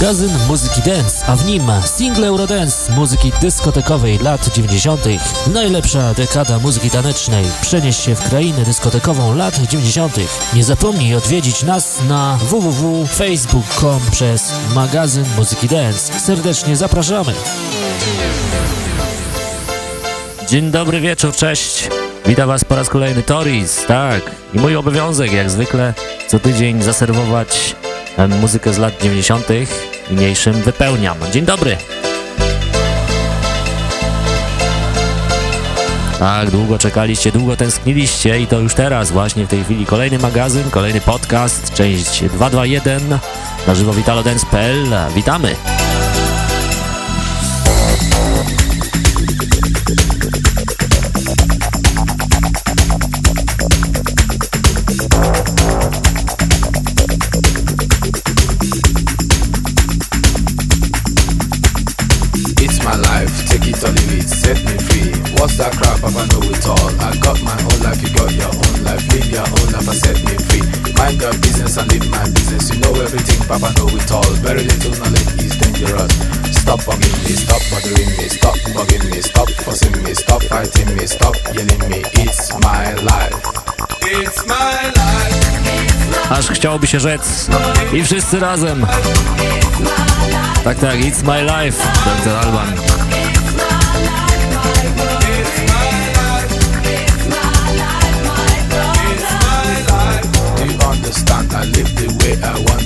magazyn muzyki dance, a w nim single Eurodance muzyki dyskotekowej lat 90. Najlepsza dekada muzyki tanecznej. Przenieś się w krainę dyskotekową lat 90. Nie zapomnij odwiedzić nas na www.facebook.com przez magazyn muzyki dance. Serdecznie zapraszamy. Dzień dobry wieczór, cześć. Witam Was po raz kolejny Toris, tak. I mój obowiązek, jak zwykle, co tydzień zaserwować muzykę z lat 90. Niniejszym wypełniam. Dzień dobry. Tak, długo czekaliście, długo tęskniliście i to już teraz, właśnie w tej chwili kolejny magazyn, kolejny podcast, część 221 na żywo witalodance.pl. Witamy! Papa know it all. Very little knowledge is dangerous. Stop bugging me, stop bothering me, stop bugging me, stop forcing me, stop fighting me, stop yelling me. It's my life. It's my life. Aż chciałoby się rzec. I wszyscy razem. Tak, tak, it's my life. Dr. Alban. understand I live the way I want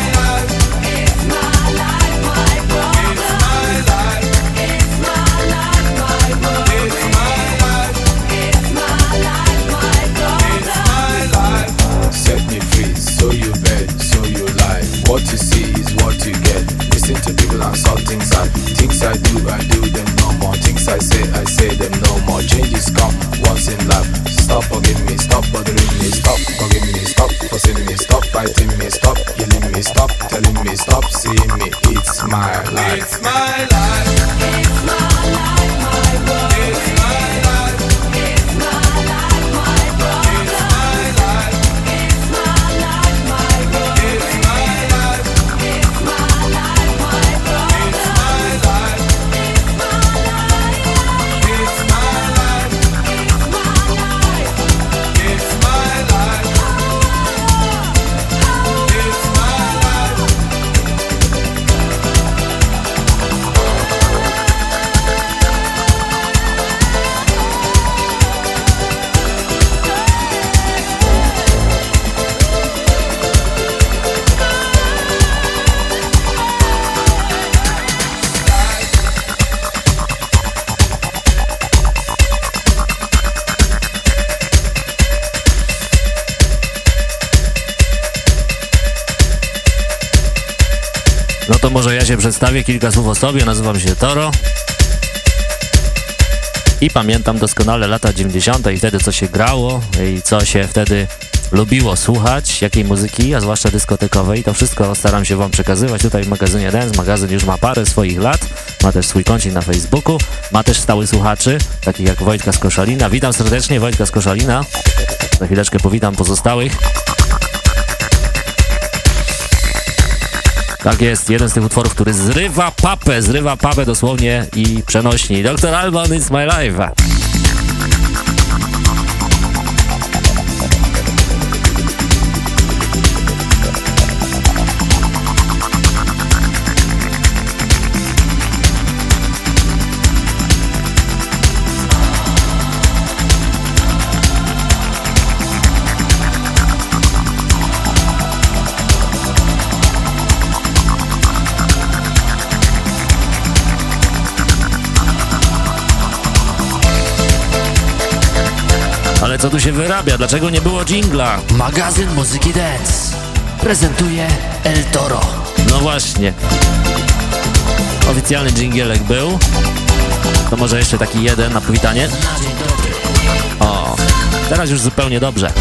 Stop forgiving me, stop bothering me Stop forgiving me, stop forcing me Stop fighting me, stop yelling me Stop telling me, stop seeing me It's my life. It's my life się przedstawię, kilka słów o sobie. Nazywam się Toro. I pamiętam doskonale lata 90. i wtedy co się grało i co się wtedy lubiło słuchać, jakiej muzyki, a zwłaszcza dyskotekowej. To wszystko staram się wam przekazywać tutaj w magazynie Dance. Magazyn już ma parę swoich lat, ma też swój kącik na Facebooku, ma też stałych słuchaczy, takich jak Wojtka z Koszalina. Witam serdecznie Wojtka z Koszalina. Za chwileczkę powitam pozostałych. Tak jest, jeden z tych utworów, który zrywa papę, zrywa papę dosłownie i przenośni. Dr. Alban, It's My Life. Co tu się wyrabia? Dlaczego nie było jingla? Magazyn Muzyki Dance prezentuje El Toro. No właśnie. Oficjalny dżingielek był. To może jeszcze taki jeden na powitanie. O, Teraz już zupełnie dobrze.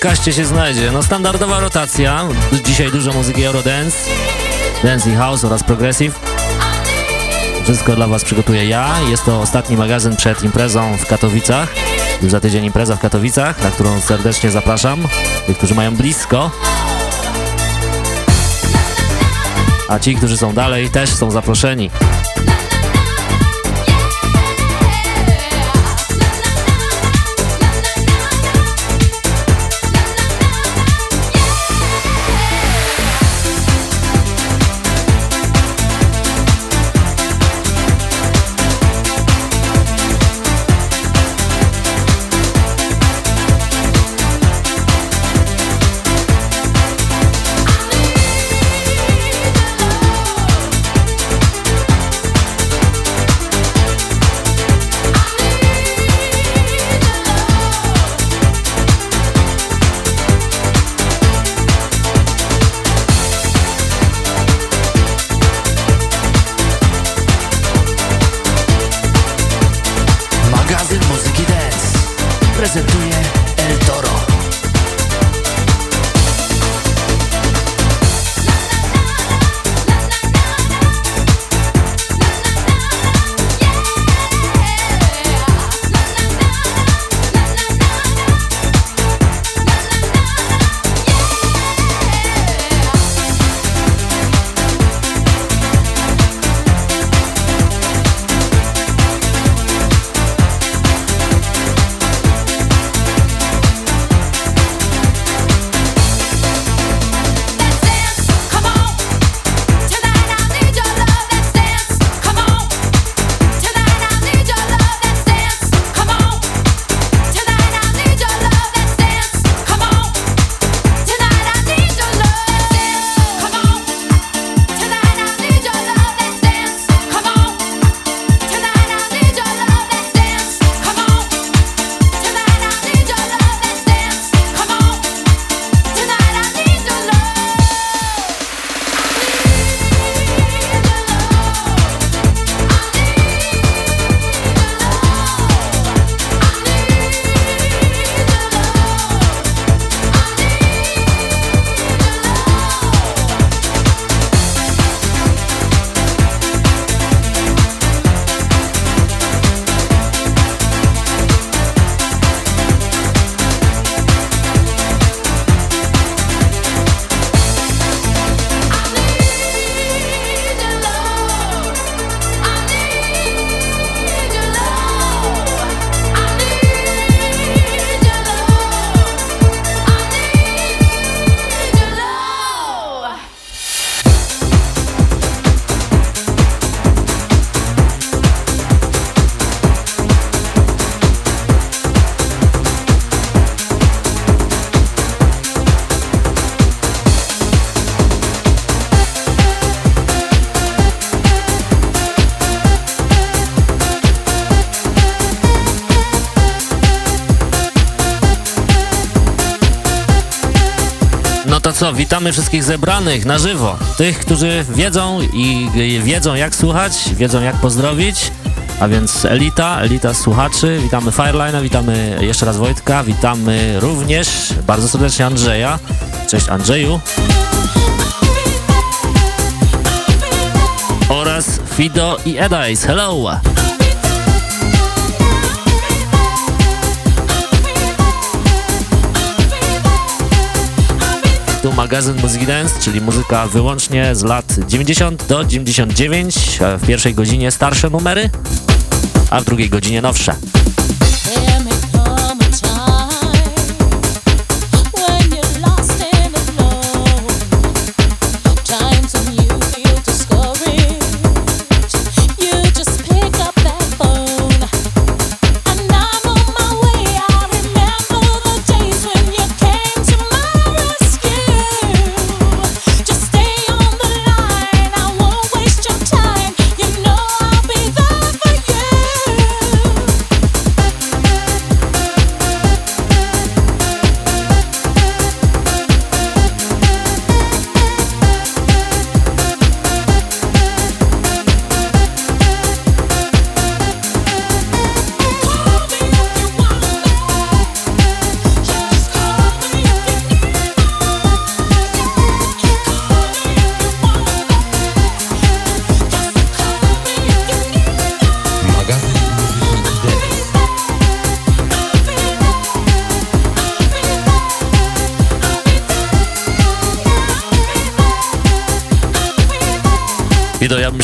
Podcaście się znajdzie? No standardowa rotacja, dzisiaj dużo muzyki Eurodance, Dance i House oraz Progressive. Wszystko dla Was przygotuję ja. Jest to ostatni magazyn przed imprezą w Katowicach. Już za tydzień impreza w Katowicach, na którą serdecznie zapraszam. Tych, którzy mają blisko. A ci, którzy są dalej, też są zaproszeni. Co, witamy wszystkich zebranych na żywo. Tych, którzy wiedzą i i wiedzą jak słuchać, wiedzą jak pozdrowić. A więc Elita, Elita słuchaczy, witamy Fireline'a, witamy jeszcze raz Wojtka, witamy również bardzo serdecznie Andrzeja. Cześć Andrzeju. oraz Fido i Edice. Hello! Magazyn Muzyki Dance, czyli muzyka wyłącznie z lat 90 do 99. e, W pierwszej godzinie starsze numery, a w drugiej godzinie nowsze.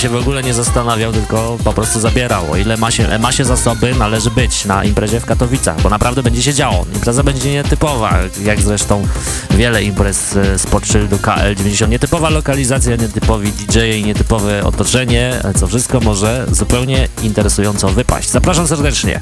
Się w ogóle nie zastanawiał, tylko po prostu zabierał. O ile ma się, ma się zasoby, należy być na imprezie w Katowicach, bo naprawdę będzie się działo. Impreza będzie nietypowa, jak zresztą wiele imprez e, spod szyldu KL90. Nietypowa lokalizacja, nietypowi DJ nietypowe otoczenie, co wszystko może zupełnie interesująco wypaść. Zapraszam serdecznie.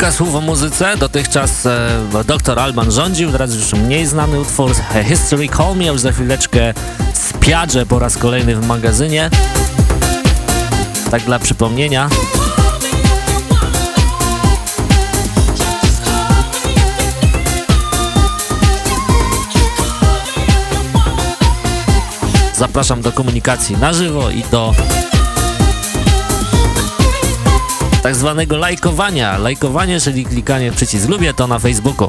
Kilka słów o muzyce. Dotychczas e, dr Alban rządził, teraz już mniej znany utwór History Call Me, już za chwileczkę spiadże po raz kolejny w magazynie. Tak dla przypomnienia. Zapraszam do komunikacji na żywo i do tak zwanego lajkowania. Lajkowanie, czyli klikanie w przycisk lubię to na Facebooku.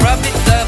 profit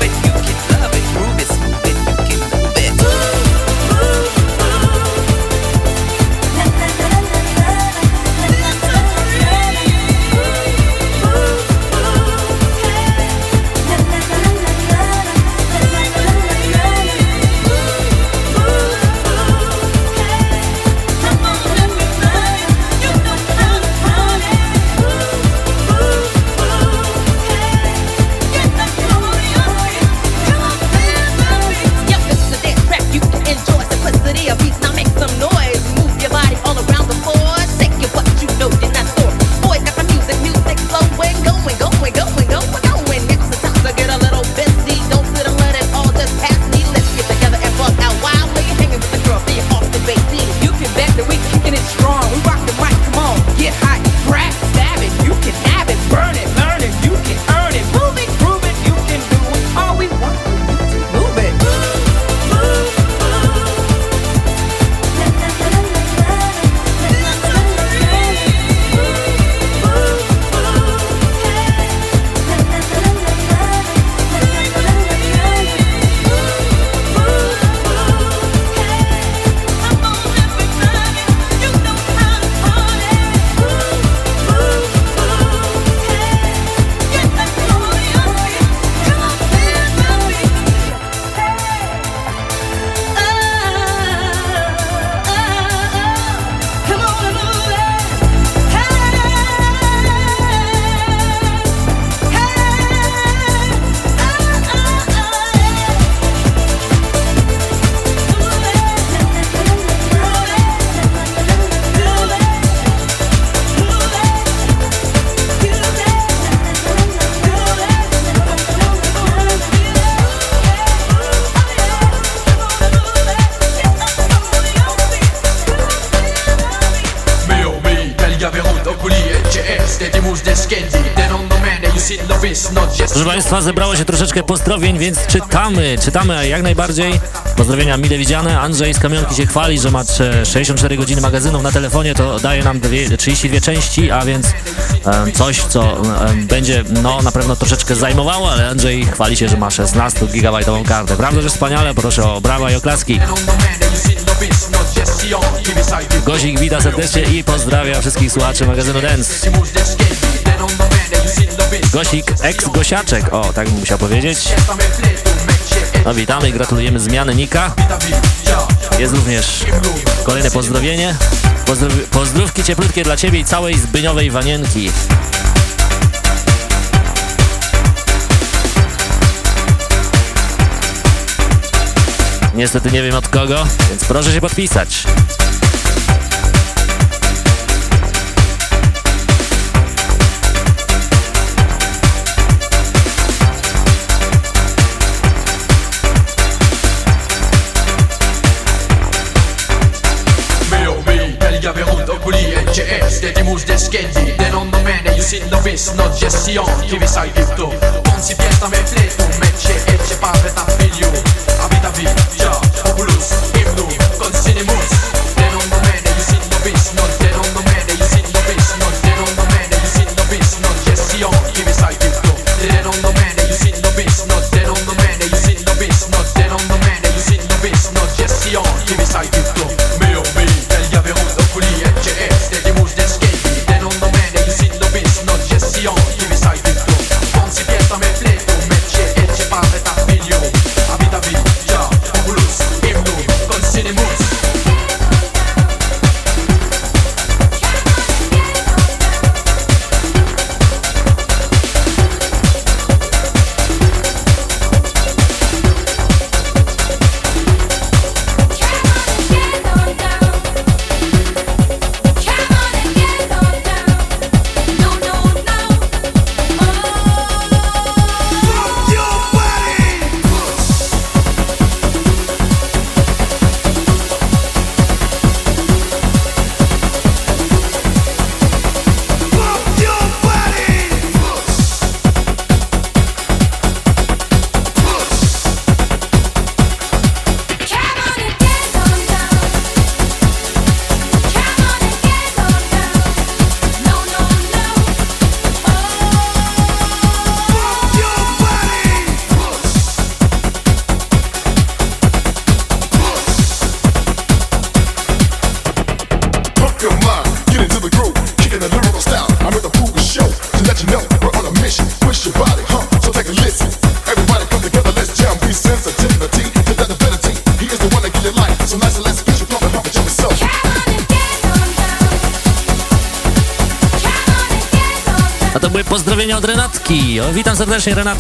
Proszę Państwa, zebrało się troszeczkę pozdrowień, więc czytamy, czytamy jak najbardziej. Pozdrowienia mile widziane. Andrzej z Kamionki się chwali, że ma 64 godziny magazynów na telefonie, to daje nam 32 części, a więc coś, co będzie no, na pewno troszeczkę zajmowało, ale Andrzej chwali się, że ma 16 gigabajtową kartę. Prawda, że wspaniale, proszę o brawa i oklaski. Gozik wita serdecznie i pozdrawia wszystkich słuchaczy magazynu Dance. Gosik, ex-gosiaczek, o, tak bym musiał powiedzieć. No witamy i gratulujemy zmiany Nika. Jest również kolejne pozdrowienie. Pozdrow pozdrówki cieplutkie dla Ciebie i całej zbyniowej wanienki. Niestety nie wiem od kogo, więc proszę się podpisać. bouge des skedji Den on domene, the si lëvis në gjestion Kivi sa i këtu Unë si pjesë të me fletu to qe e qe pave ta filju A vita vi, qa, populus, imnu, konsinimuz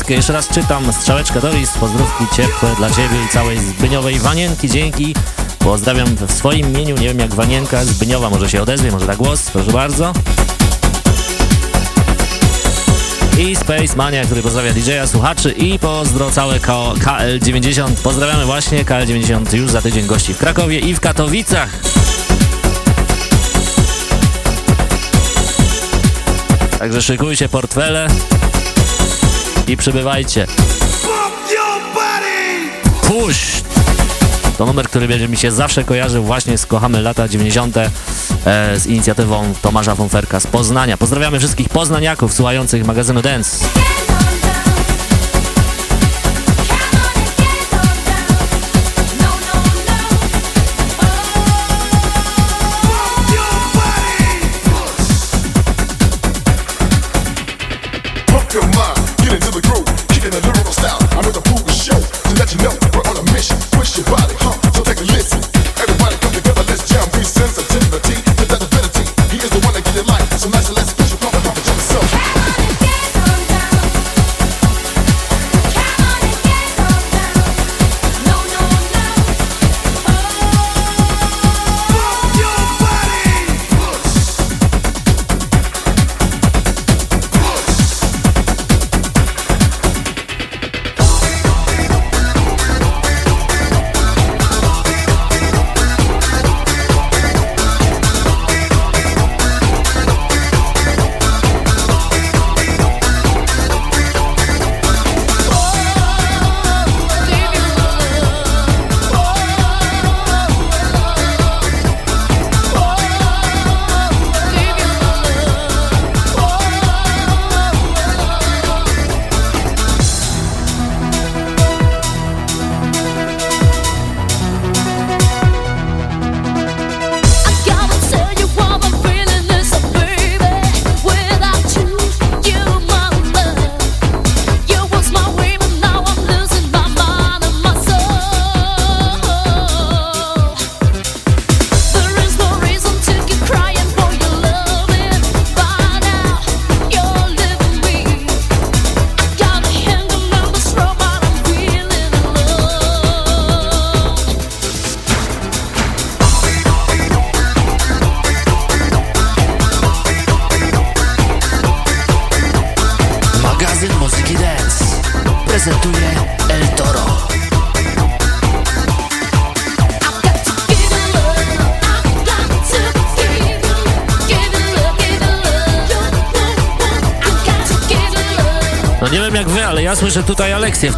Jeszcze raz czytam strzałeczka Doris. Pozdrówki ciepłe dla Ciebie i całej Zbyniowej Wanienki. Dzięki. Pozdrawiam w swoim imieniu. Nie wiem jak Wanienka Zbyniowa może się odezwie, może da głos. Proszę bardzo. I Space Mania, który pozdrawia DJ-a, słuchaczy i pozdro całe K- KL90. Pozdrawiamy właśnie KL90 już za tydzień gości w Krakowie i w Katowicach. Także szykujcie portfele i przybywajcie. Push! To numer, który będzie mi się zawsze kojarzył właśnie z Kochamy lata 90. E, z inicjatywą Tomasza Fonferka z Poznania. Pozdrawiamy wszystkich poznaniaków słuchających magazynu Dance.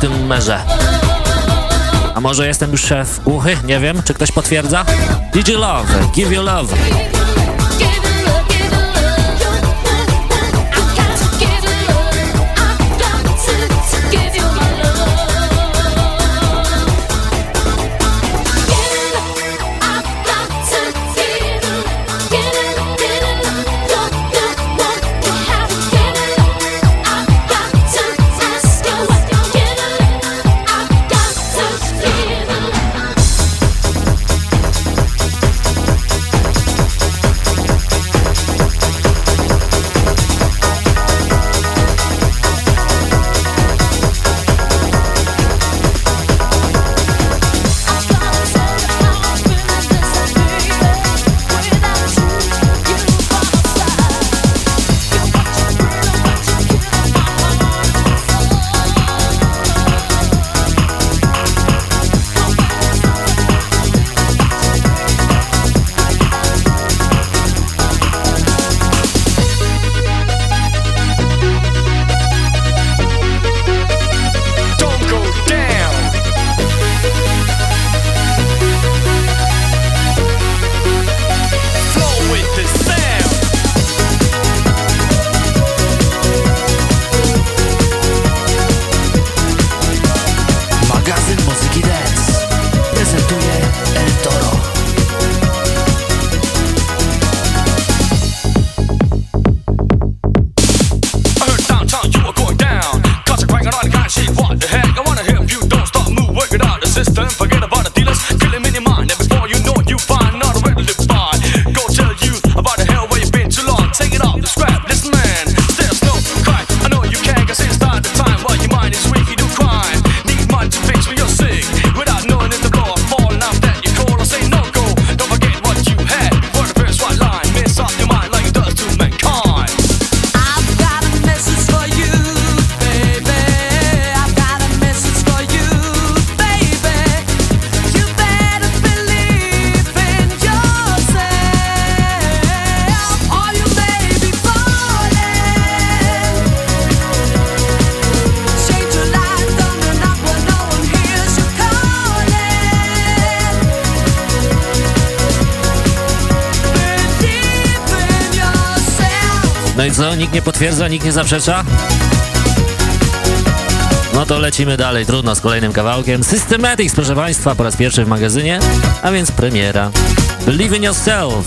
Tym numerze. A może jestem już szef głuchy? Nie wiem, czy ktoś potwierdza? Did you love? Give you love. Nikt nie potwierdza, nikt nie zaprzecza? No to lecimy dalej, trudno, z kolejnym kawałkiem. Systematics, proszę Państwa, po raz pierwszy w magazynie, a więc premiera. Believe in yourself.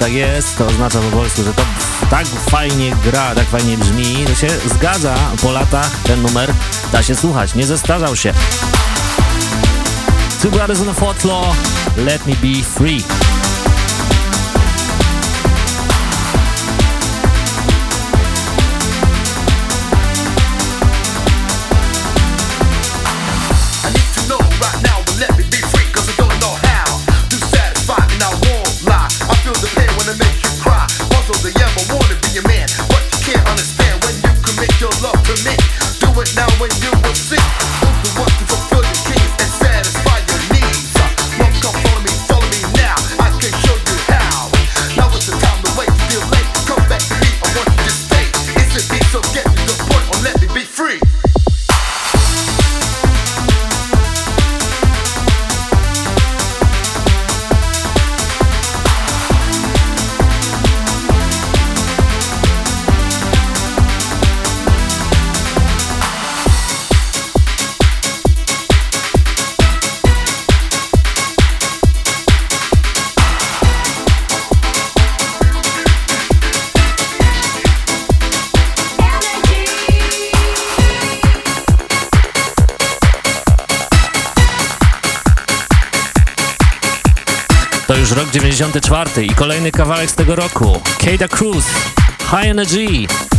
tak jest, to oznacza po polsku, że to tak fajnie gra, tak fajnie brzmi, że się zgadza po latach ten numer da się słuchać, nie zestarzał się. Two Brothers on the Fourth Floor, Let Me Be Free. 94 i kolejny kawałek z tego roku. Kada Cruz, High Energy.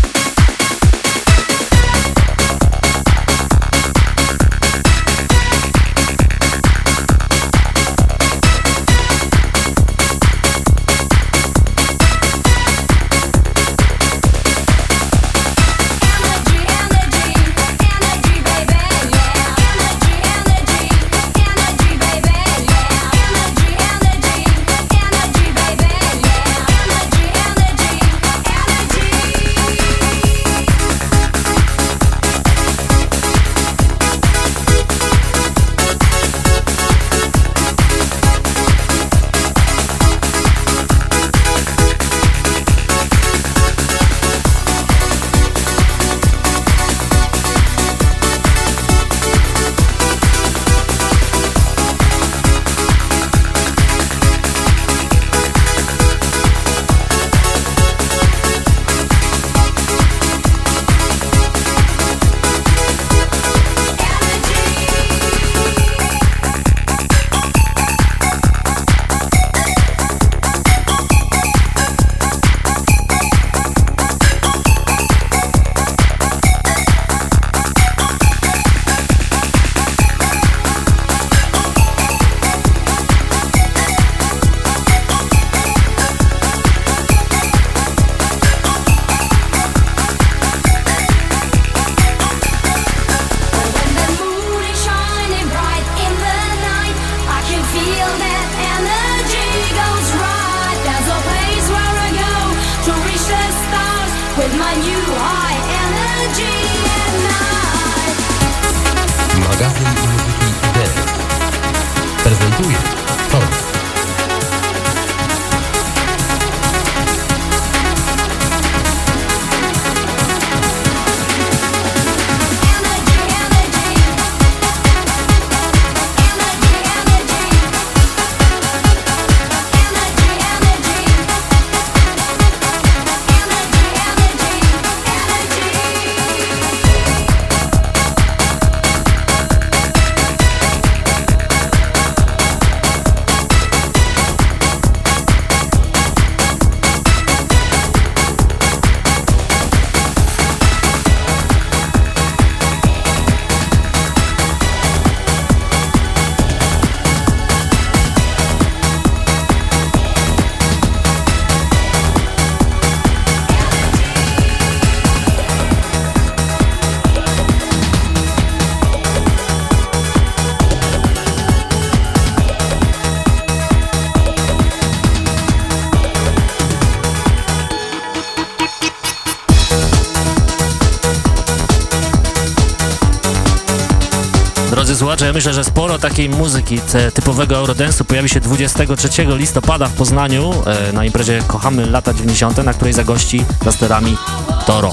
Takiej muzyki typowego Eurodance'u pojawi się 23 listopada w Poznaniu e, na imprezie Kochamy lata 90., na której zagości za sterami Toro.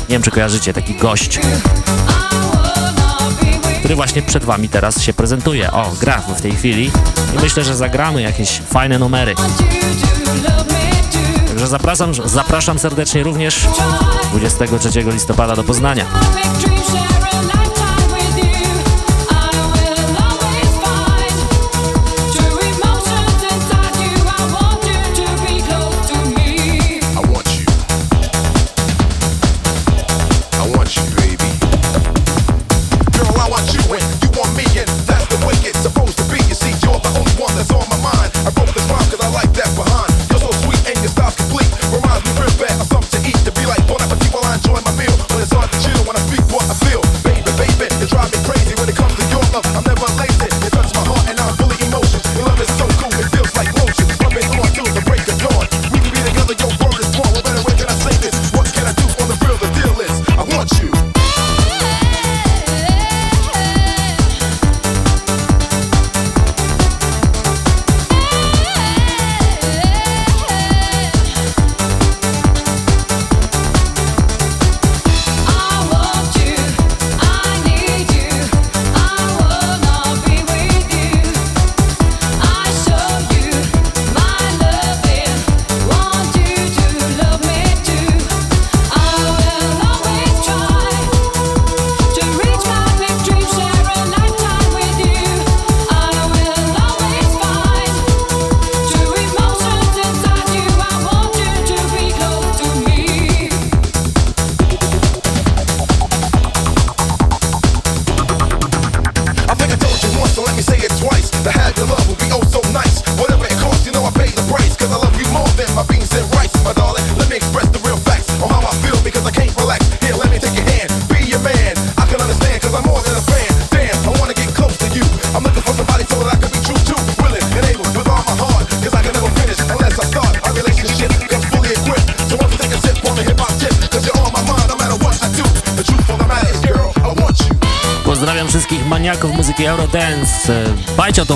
Nie wiem, czy kojarzycie taki gość, który właśnie przed wami teraz się prezentuje. O, gra w tej chwili i myślę, że zagramy jakieś fajne numery. Także zapraszam, zapraszam serdecznie również 23 listopada do Poznania.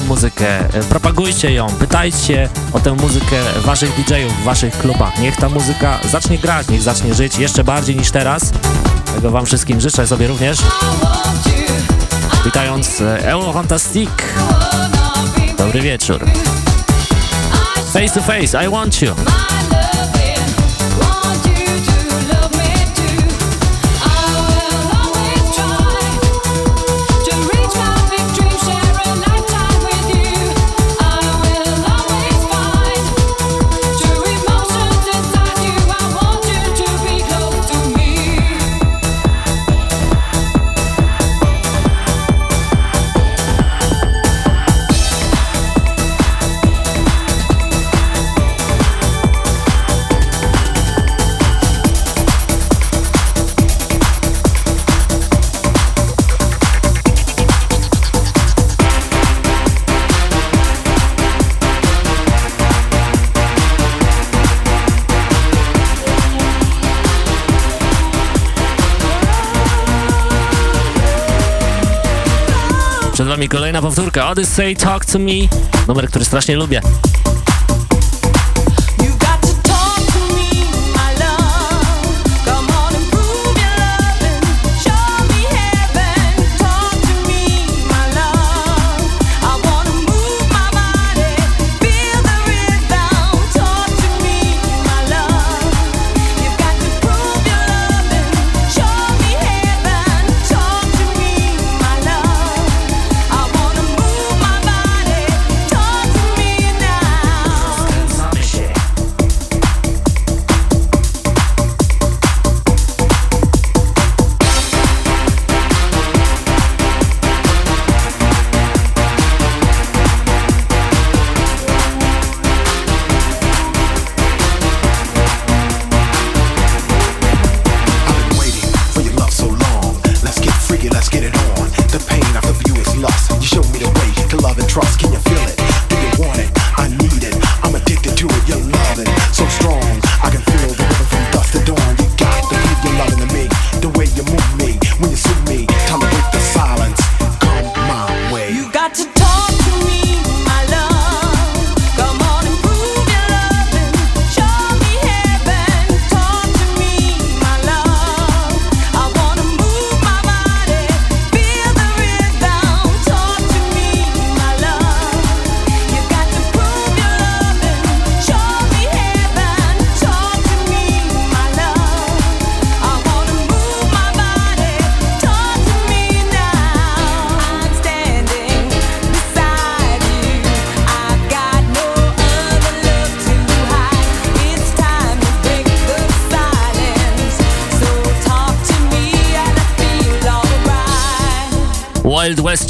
tą muzykę, e, propagujcie ją, pytajcie o tę muzykę waszych DJ-ów w waszych klubach. Niech ta muzyka zacznie grać, niech zacznie żyć jeszcze bardziej niż teraz. Tego wam wszystkim życzę, sobie również. Witając e, Eurofantastic. Dobry wieczór. Face to face, I want you. kolejna powtórka Odyssey Talk to Me, numer, który strasznie lubię.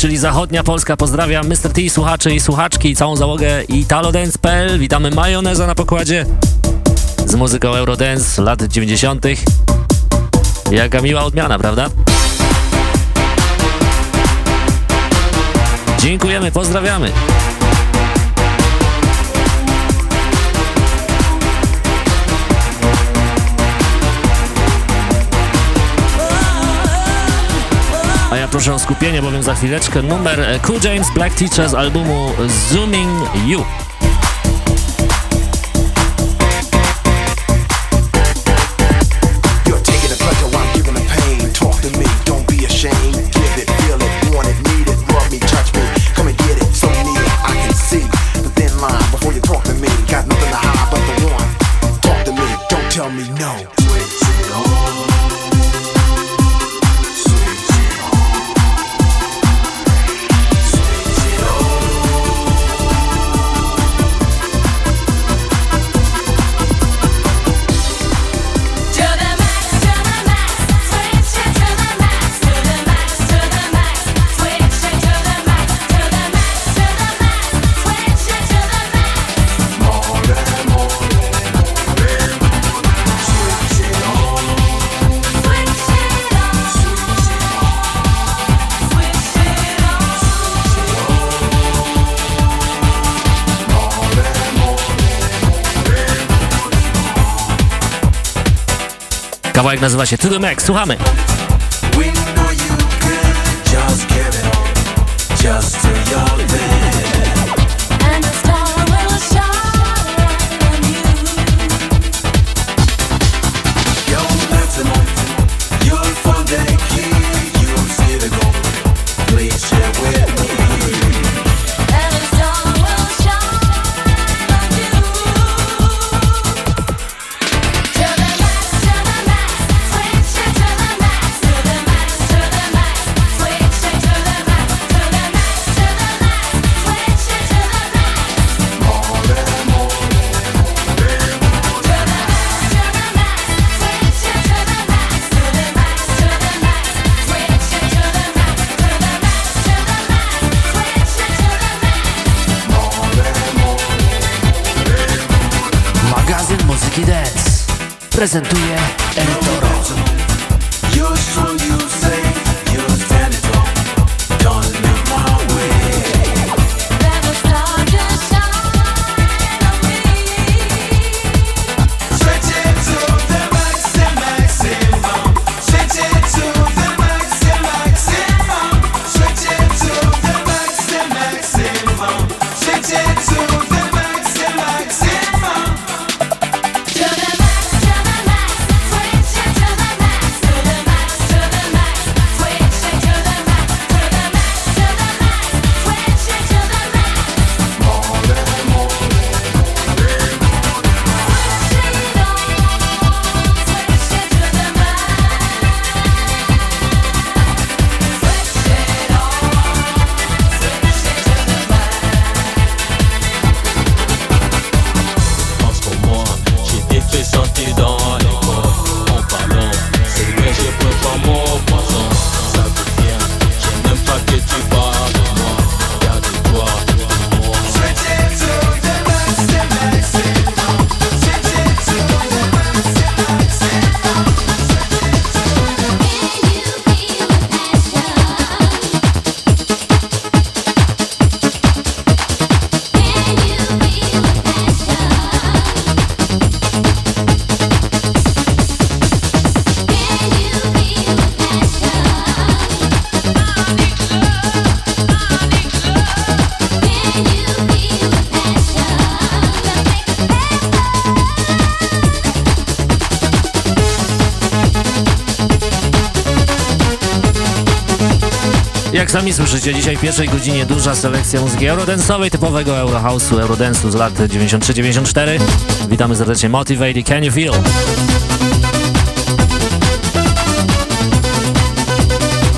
czyli zachodnia Polska. Pozdrawiam Mr. T, słuchacze i słuchaczki, całą załogę ItaloDance.pl. Witamy Majoneza na pokładzie z muzyką Eurodance lat 90. Jaka miła odmiana, prawda? Dziękujemy, pozdrawiamy. proszę o skupienie, bowiem za chwileczkę numer e, Cool James Black Teacher z albumu Zooming You. nazywa się To The Max. Słuchamy. Funky Dance prezentuje El Toro. życie. Dzisiaj w pierwszej godzinie duża selekcja muzyki eurodensowej, typowego eurohouse'u, eurodensu z lat 93-94. Witamy serdecznie Motivate Can You Feel?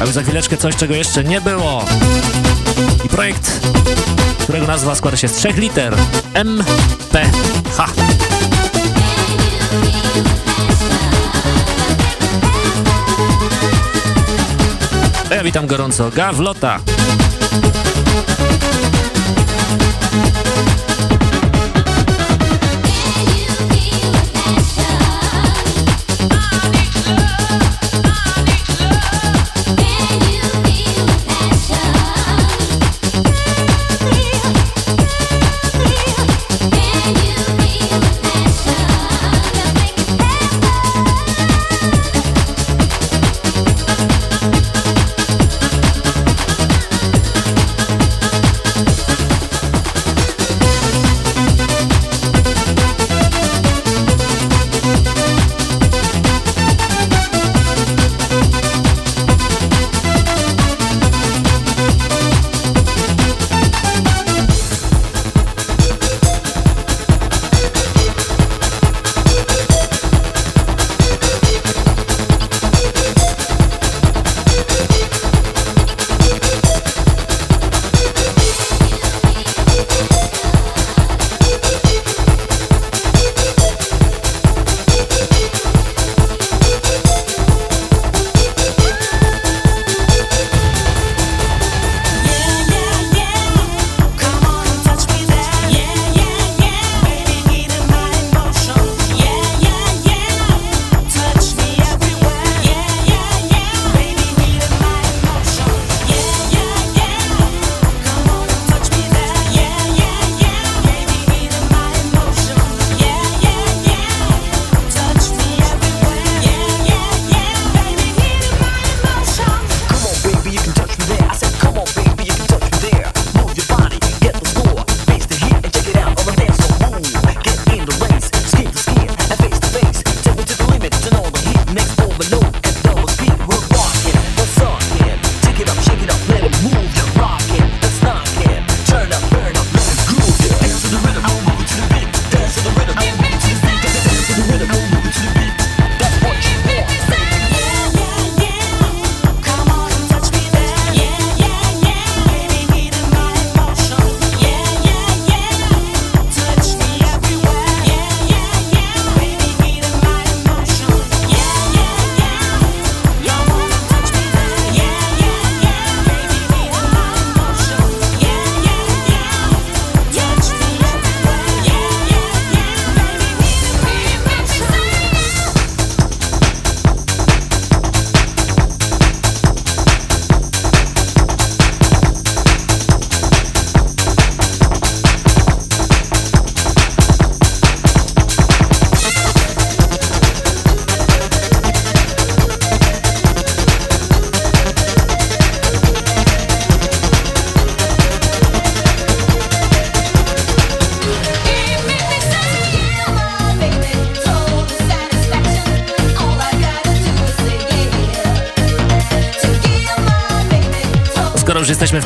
A już za chwileczkę coś, czego jeszcze nie było. I projekt, którego nazwa składa się z trzech liter. MPH. A ja witam gorąco Gawlota.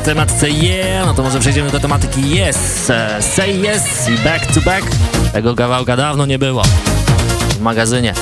Tematce yeah, no to może przejdziemy do tematyki yes. E, Say yes i back to back. Tego kawałka dawno nie było w magazynie.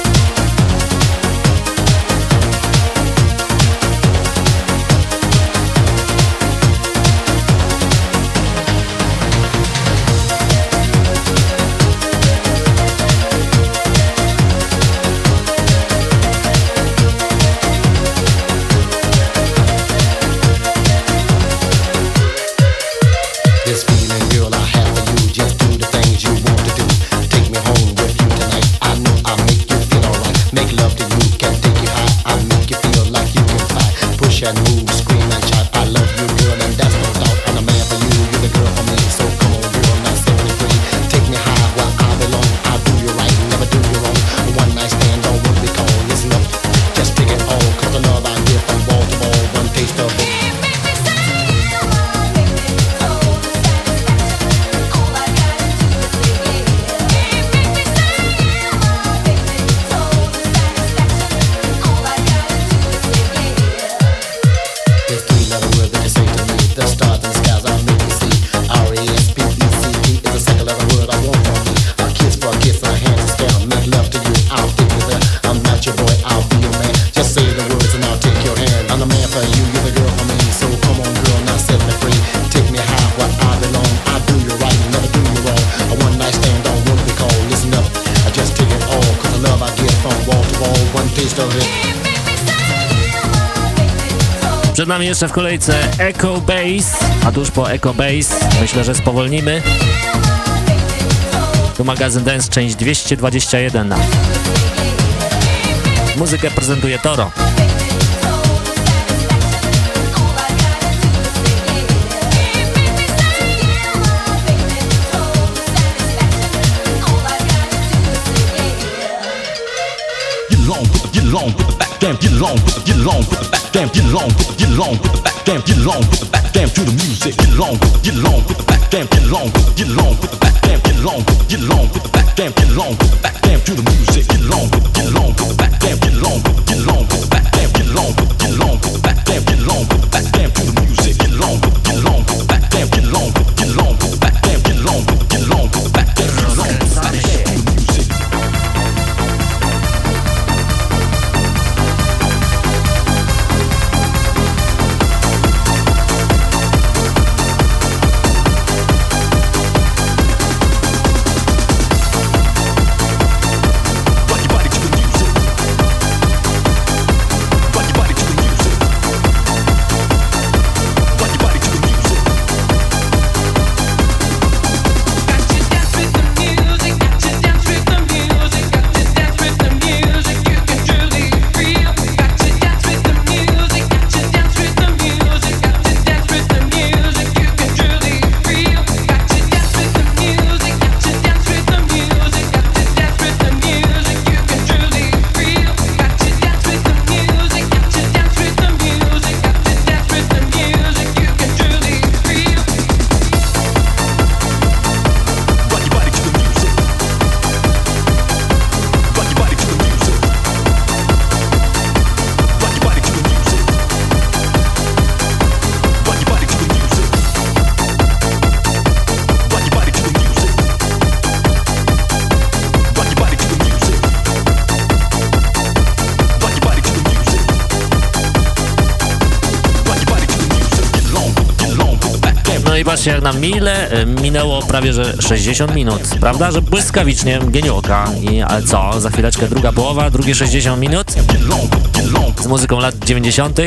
Jeszcze w kolejce Echo Bass, a tuż po Echo Bass myślę, że spowolnimy. Tu magazyn Dance, część 221. Muzykę prezentuje Toro. The damn get along with the get along with the back damn get along with the get along with the back damn get along with the back damn to the music get along with the get along with the back damn get along with the get along with the back damn get along with the get along with the back damn get along with the back damn to the music get along with the get along with the back damn get along with the get along with the back damn get along with the get along with the back damn get along with the back damn to the music get along with the Jak nam mile e, minęło prawie że 60 minut, prawda? Że błyskawicznie, mgnienie oka. I, ale co, za chwileczkę druga połowa, drugie 60 minut z muzyką lat 90.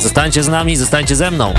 Zostańcie z nami, zostańcie ze mną.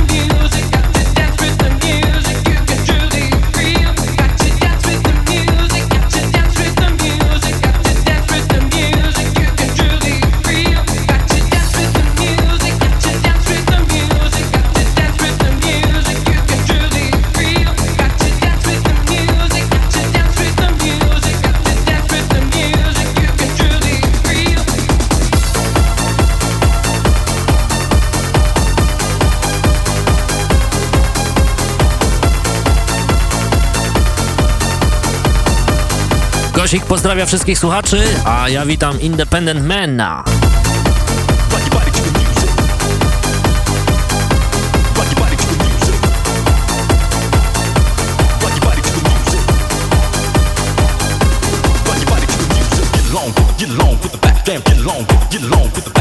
Wojsik pozdrawia wszystkich słuchaczy, a ja witam Independent Mena. Get along, get along with the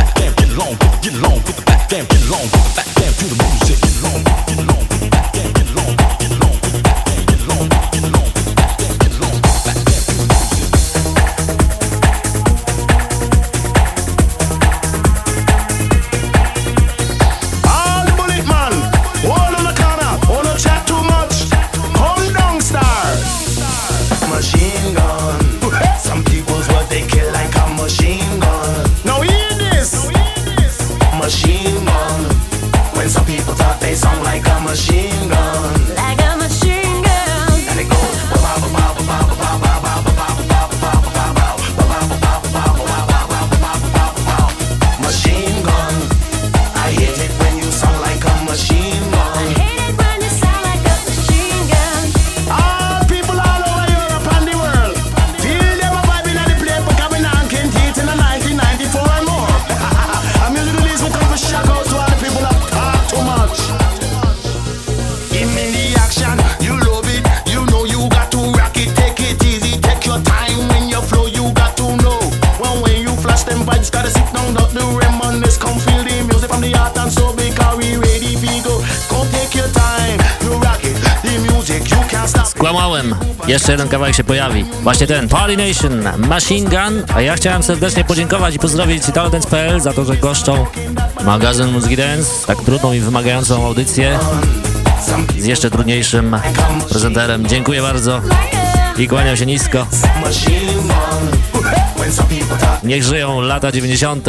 jeden kawałek się pojawi. Właśnie ten, Party Nation, Machine Gun, a ja chciałem serdecznie podziękować i pozdrowić Talentance.pl za to, że goszczą magazyn Muzyki Dance, tak trudną i wymagającą audycję z jeszcze trudniejszym prezenterem. Dziękuję bardzo i kłaniam się nisko. Niech żyją lata 90.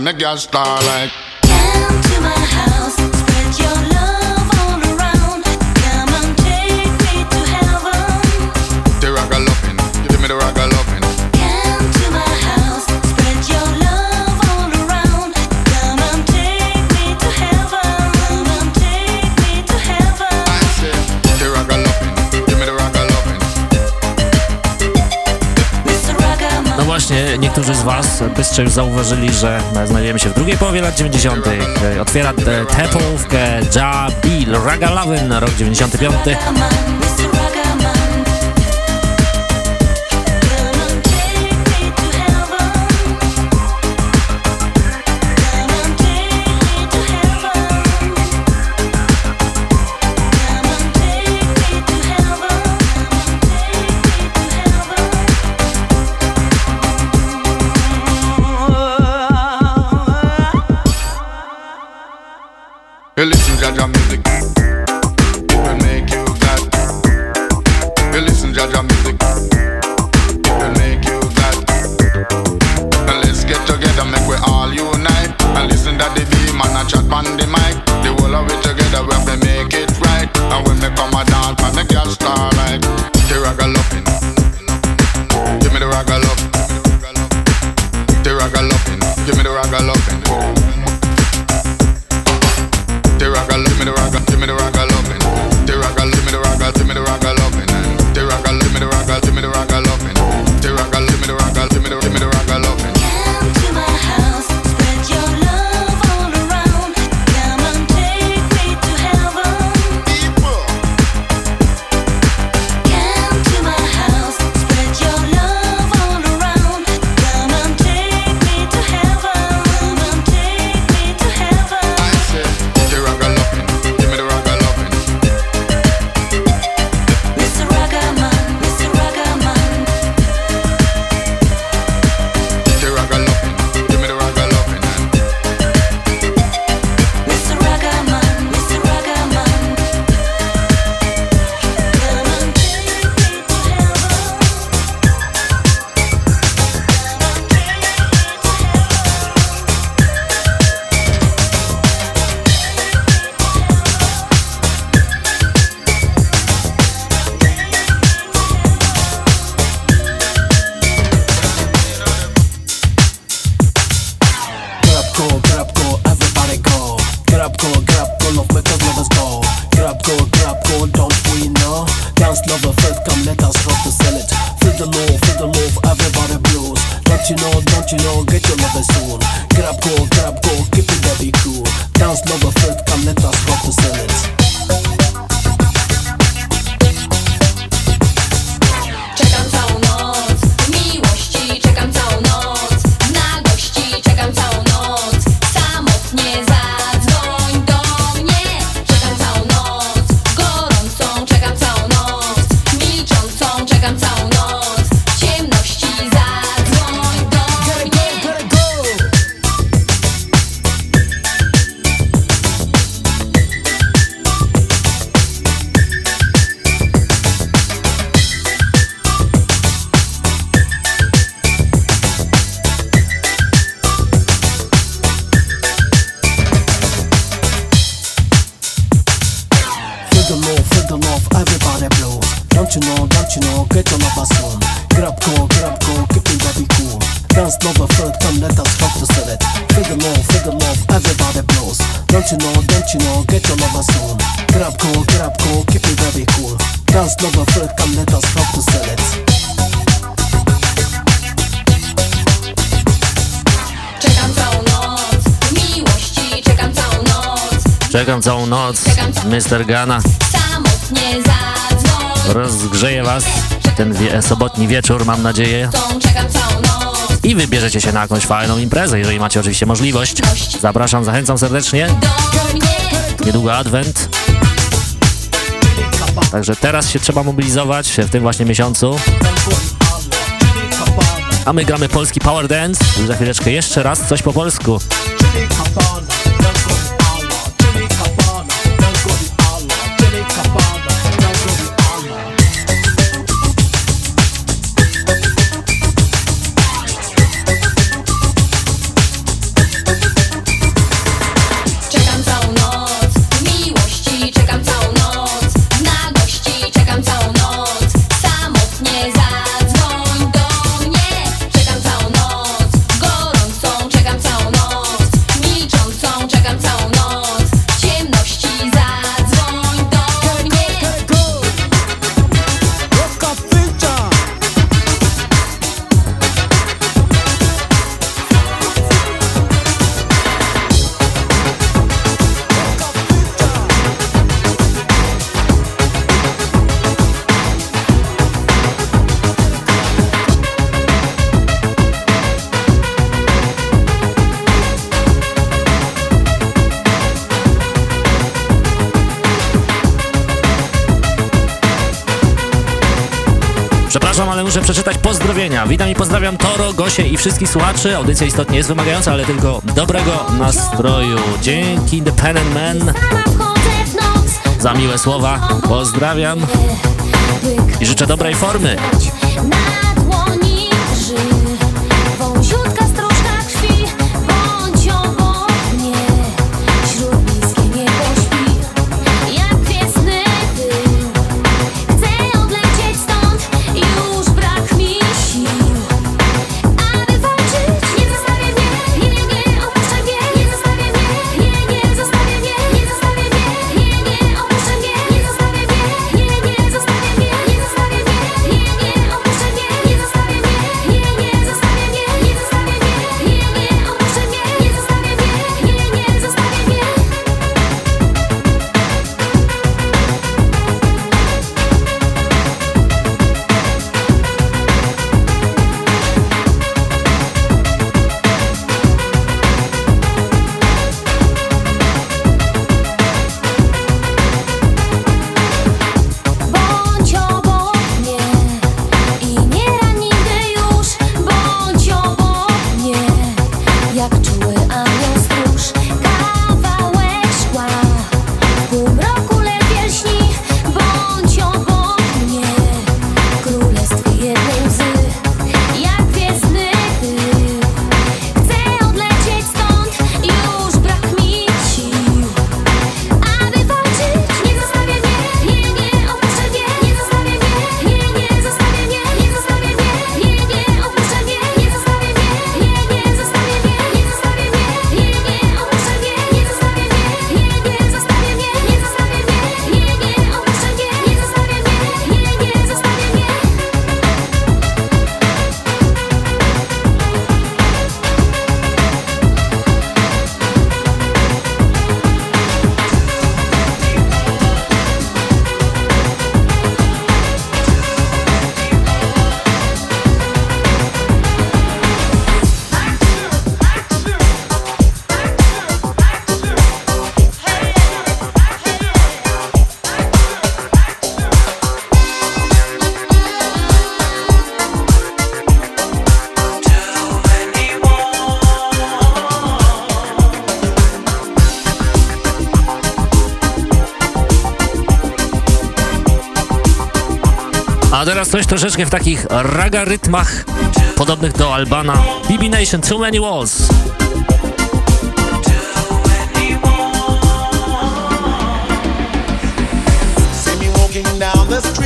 man, make you star like. niektórzy z Was bystrze zauważyli, że znajdujemy się w drugiej połowie lat 90. Otwiera tę połówkę Ja Bill, Raga Lavin, rok 95. Sergana. Rozgrzeje Was ten wie sobotni wieczór, mam nadzieję. I wybierzecie się na jakąś fajną imprezę, jeżeli macie oczywiście możliwość. Zapraszam, zachęcam serdecznie. Niedługo adwent. Także teraz się trzeba mobilizować w tym właśnie miesiącu. A my gramy polski power dance. Za chwileczkę jeszcze raz coś po polsku. przeczytać pozdrowienia. Witam i pozdrawiam Toro, Gosie i wszystkich słuchaczy. Audycja istotnie jest wymagająca, ale tylko dobrego nastroju. Dzięki Independent Man za miłe słowa. Pozdrawiam i życzę dobrej formy. teraz coś troszeczkę w takich raga rytmach podobnych do Albana. BB Nation, Too Many Walls. down the street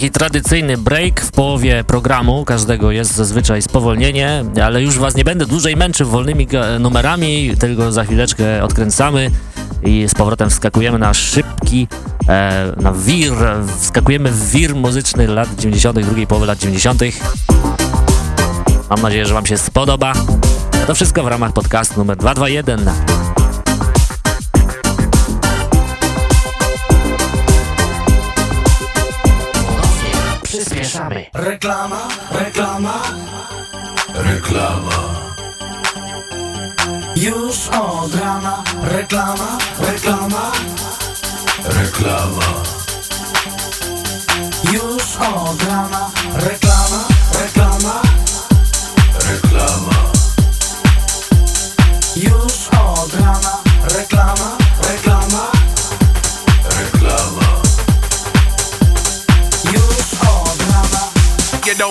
taki tradycyjny break w połowie programu, każdego jest zazwyczaj spowolnienie, ale już was nie będę dłużej męczył wolnymi numerami, tylko za chwileczkę odkręcamy i z powrotem wskakujemy na szybki, e, na wir, wskakujemy w wir muzyczny lat 90., drugiej połowy lat 90. Mam nadzieję, że wam się spodoba. To wszystko w ramach podcastu numer 221. Reklama, reklama, reklama. Już od rana reklama, reklama, reklama. Już od rana reklama.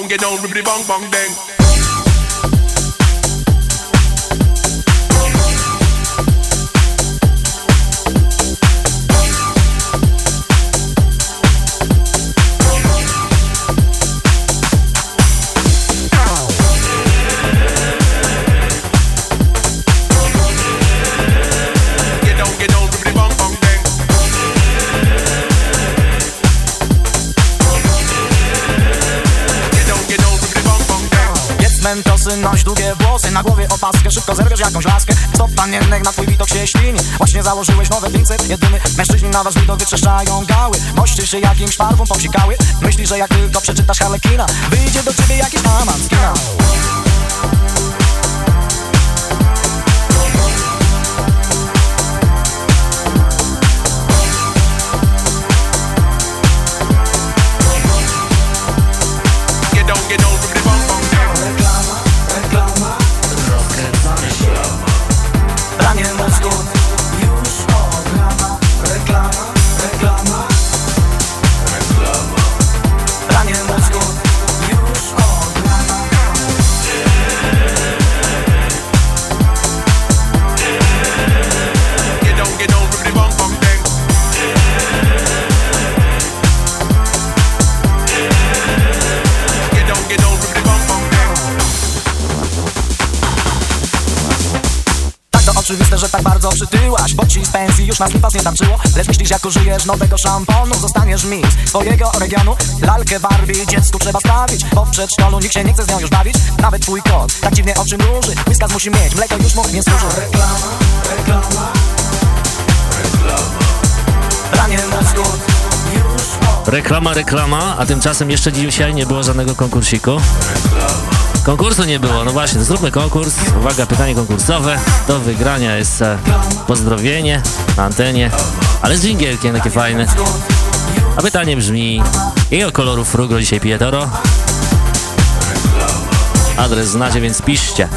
get down, ribbity bang bang dang. Mana. noś długie włosy. Na głowie opaskę, szybko zerwiesz jakąś laskę. Stop panienek na twój widok się ślini. Właśnie założyłeś nowe drincy Jedyny mężczyźni na wasz widok wytrzeszczają gały. Mości się jakimś parfum popsikały. Myślisz, że jak tylko przeczytasz Harlekina Wyjdzie do ciebie jakiś amant ci z pensji już na slipas nie starczyło Lecz myślisz jak użyjesz nowego szamponu Zostaniesz mi z twojego regionu Lalkę Barbie dziecku trzeba stawić Bo w przedszkolu nikt się nie chce z nią już bawić. Nawet twój kot tak dziwnie oczy mruży Whiskas musi mieć, mleko już mu nie służy. Reklama, reklama. Ranie mózgu. Już Reklama, reklama, a tymczasem jeszcze dzisiaj nie było żadnego konkursiku. Konkursu nie było, no właśnie, zróbmy konkurs. Uwaga, pytanie konkursowe. Do wygrania jest e, pozdrowienie na antenie, ale z dżingielkiem takie fajne. A pytanie brzmi, jakiego koloru frugro dzisiaj pije Toro? Adres znacie, więc piszcie.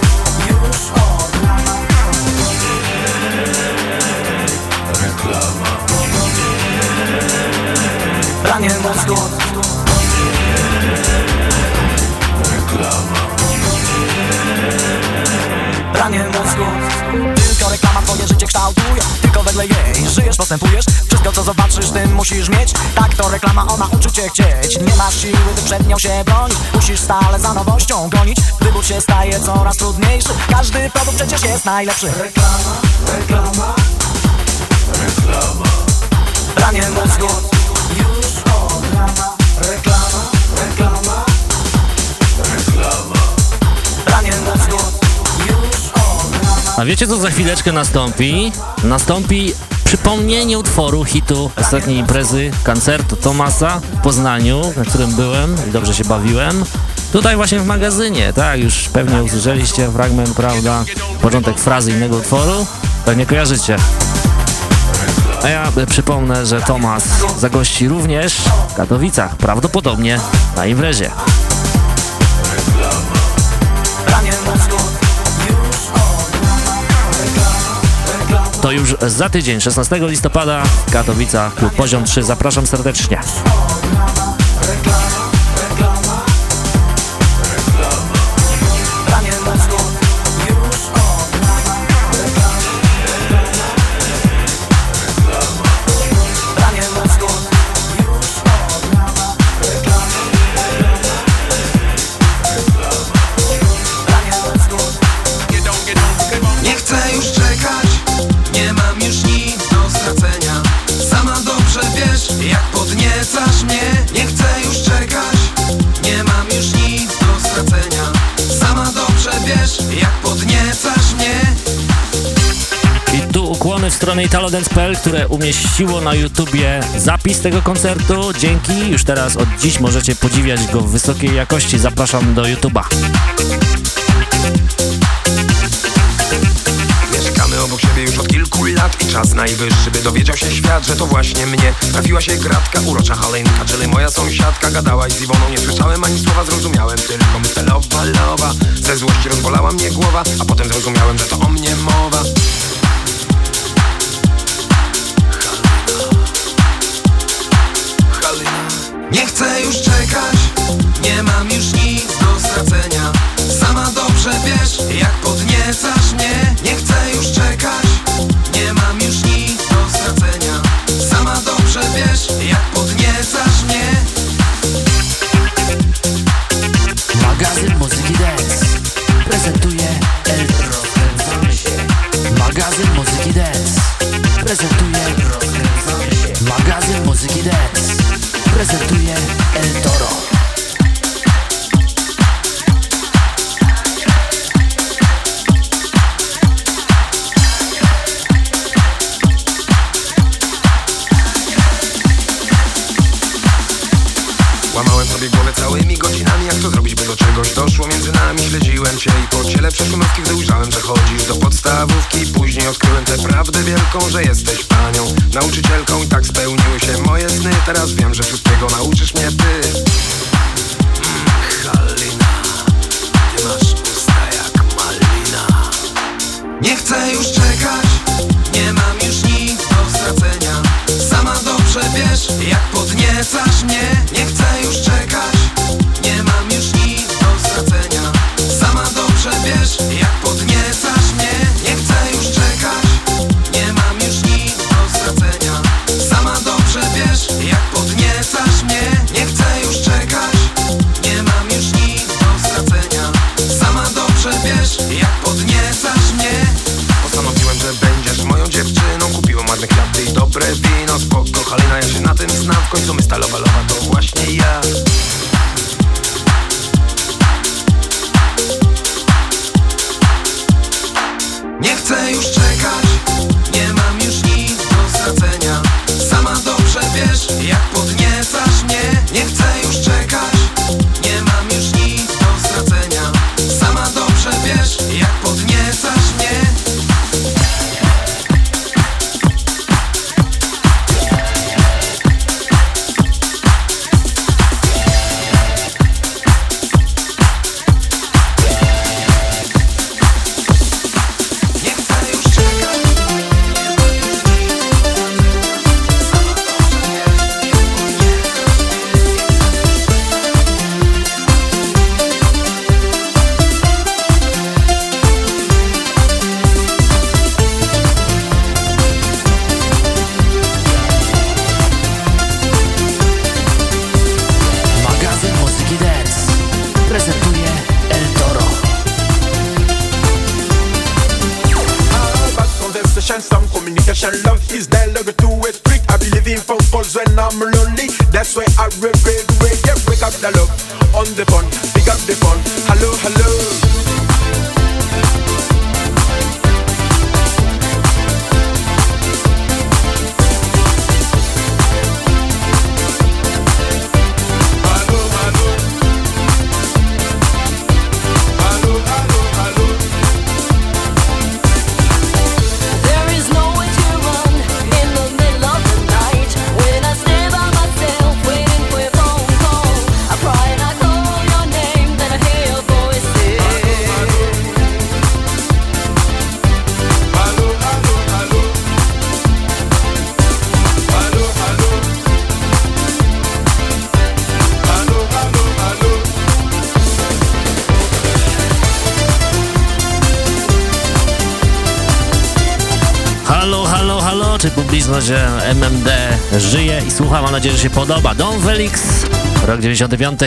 Ranie mózgu Ranie mózgu. Tylko reklama twoje życie kształtuje. Tylko wedle jej żyjesz, postępujesz. Wszystko co zobaczysz, tym musisz mieć. Tak to reklama, ona uczy cię chcieć. Nie masz siły, by przed nią się bronić. Musisz stale za nowością gonić. Wybór się staje coraz trudniejszy. Każdy produkt przecież jest najlepszy. Reklama, reklama Reklama. Ranie mózgu A wiecie co za chwileczkę nastąpi? Nastąpi przypomnienie utworu hitu ostatniej imprezy, koncertu Tomasa w Poznaniu, na którym byłem i dobrze się bawiłem. Tutaj właśnie w magazynie, tak, już pewnie usłyszeliście fragment, prawda, początek frazy innego utworu, pewnie kojarzycie. A ja przypomnę, że Tomas zagości również w Katowicach, prawdopodobnie na imprezie. To już za tydzień, 16 listopada w Katowicach, klub Poziom 3. Zapraszam serdecznie. Stronę italodance.pl, które umieściło na YouTubie zapis tego koncertu. Dzięki, już teraz od dziś możecie podziwiać go w wysokiej jakości. Zapraszam do YouTuba. Mieszkamy obok siebie już od kilku lat I czas najwyższy, by dowiedział się świat, że to właśnie mnie Trafiła się gratka, urocza Halenka Czyli moja sąsiadka, gadałaś z Iwoną Nie słyszałem ani słowa, zrozumiałem tylko myślę loba Ze złości rozbolała mnie głowa A potem zrozumiałem, że to o mnie mowa Nie chcę już czekać, nie mam już nic do stracenia. Sama dobrze wiesz, jak podniecasz mnie. Nie chcę już czekać, taką, że jesteś. słucha, mam nadzieję, że się podoba. Don Felix, rok 95.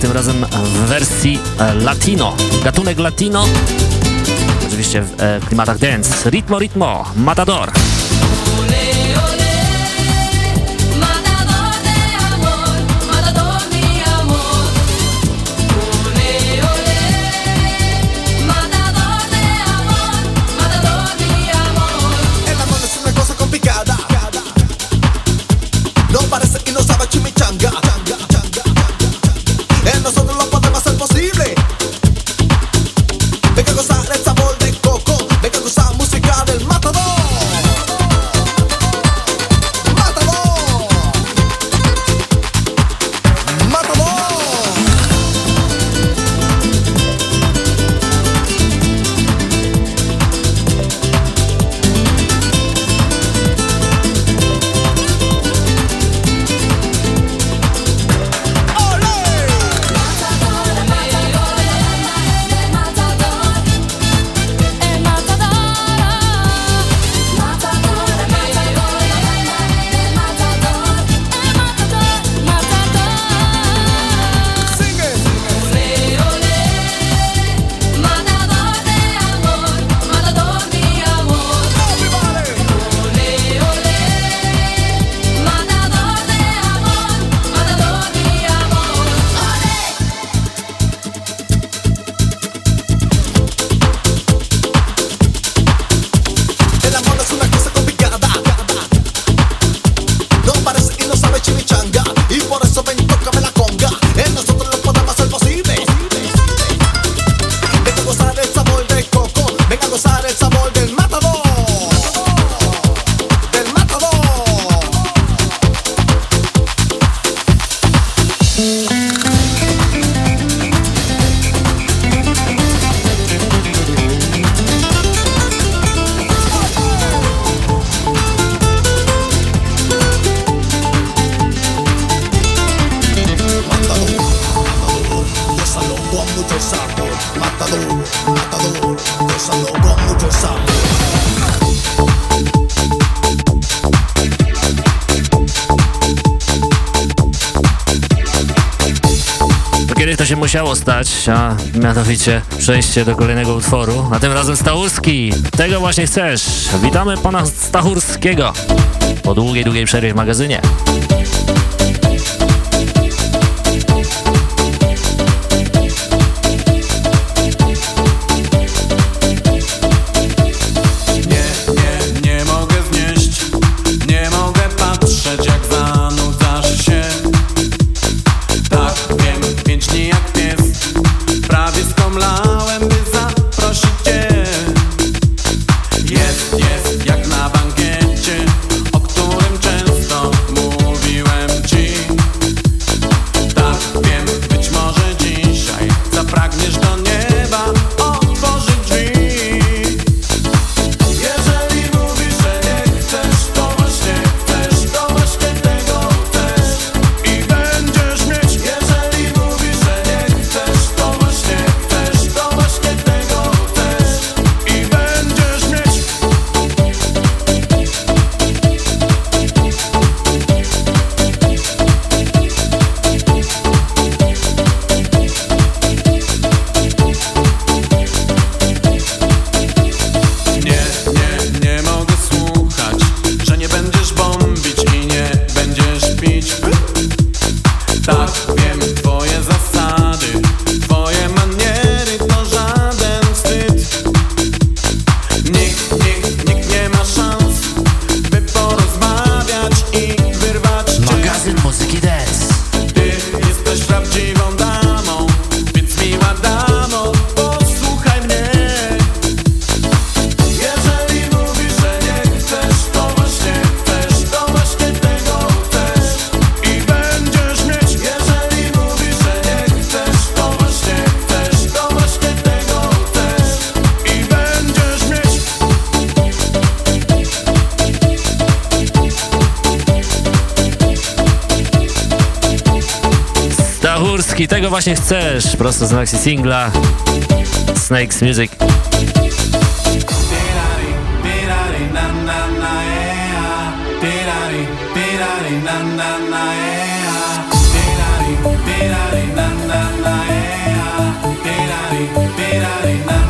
Tym razem w wersji e, latino. Gatunek latino, oczywiście e, w klimatach dance. Ritmo, ritmo, matador. a mianowicie przejście do kolejnego utworu, a tym razem Stachurski. Tego właśnie chcesz. Witamy pana Stachurskiego po długiej, długiej przerwie w magazynie. czego właśnie chcesz, prosto z maxi singla Snakes Music. Be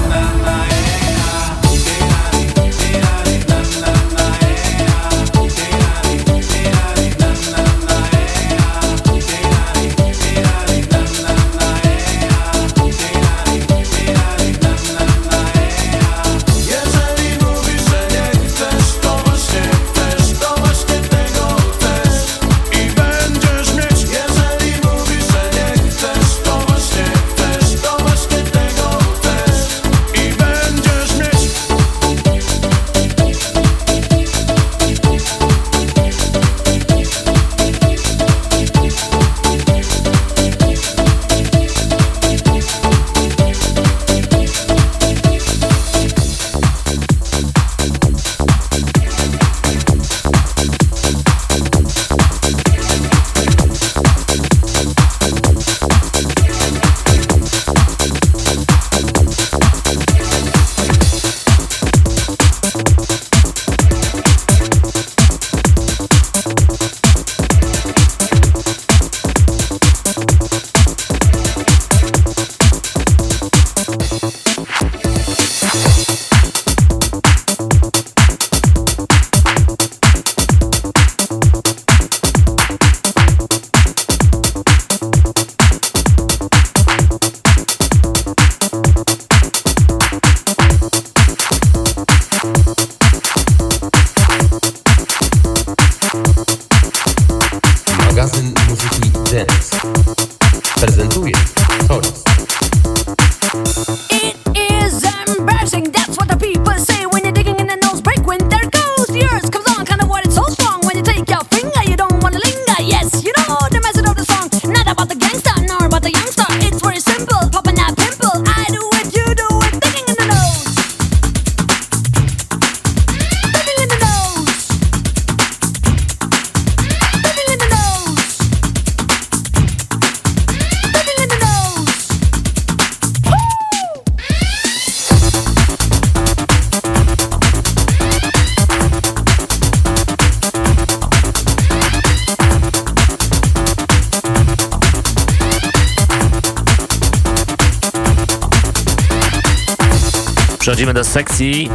Sekcji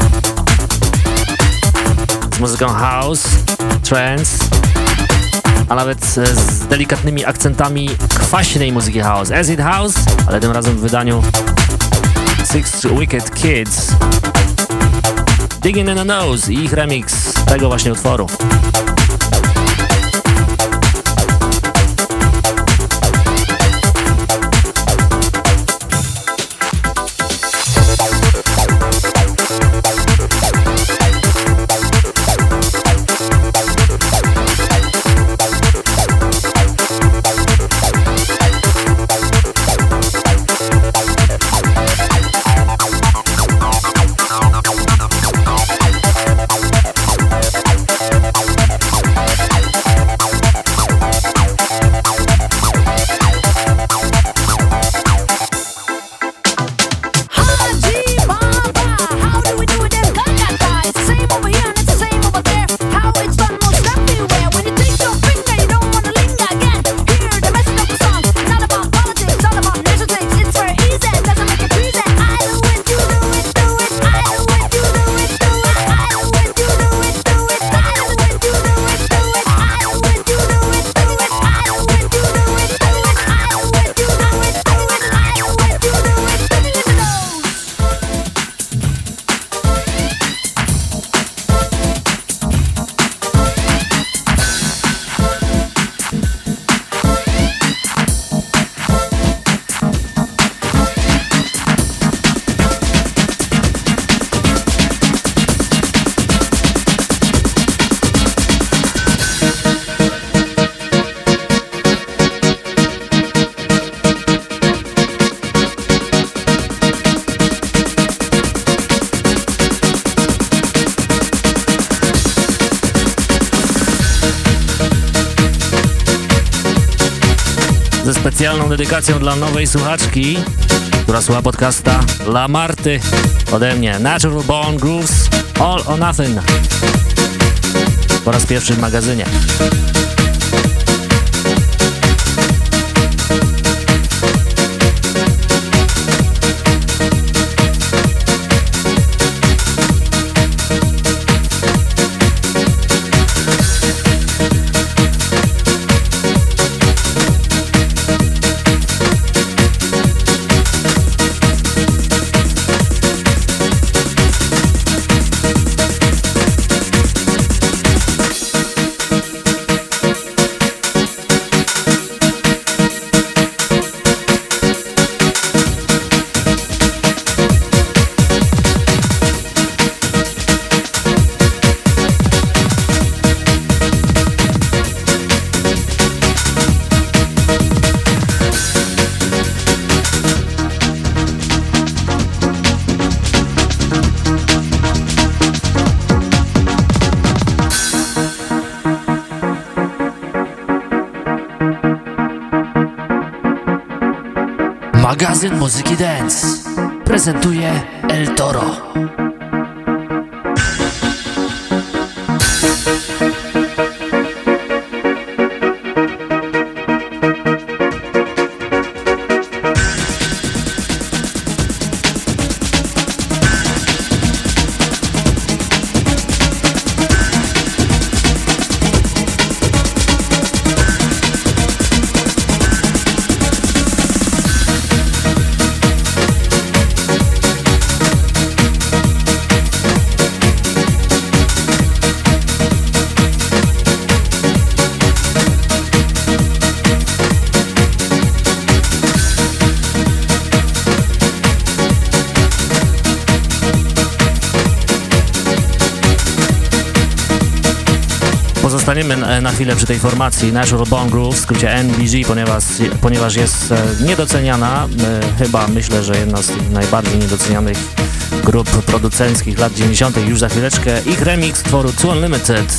z muzyką house, trance, a nawet z delikatnymi akcentami kwaśnej muzyki house. Acid House, ale tym razem w wydaniu Six Wicked Kids. Digging in the Nose i ich remix tego właśnie utworu. Dedykacją dla nowej słuchaczki, która słucha podcasta La Marty ode mnie. Natural Born Grooves All or Nothing. Po raz pierwszy w magazynie. Muzyki Dance. Prezentuje Pozostaniemy na- na chwilę przy tej formacji Natural Bone Groove, w skrócie NBG, ponieważ, ponieważ jest e, niedoceniana. E, Chyba myślę, że jedna z tych najbardziej niedocenianych grup producenckich lat 90. już za chwileczkę. Ich remix tworu Two Unlimited.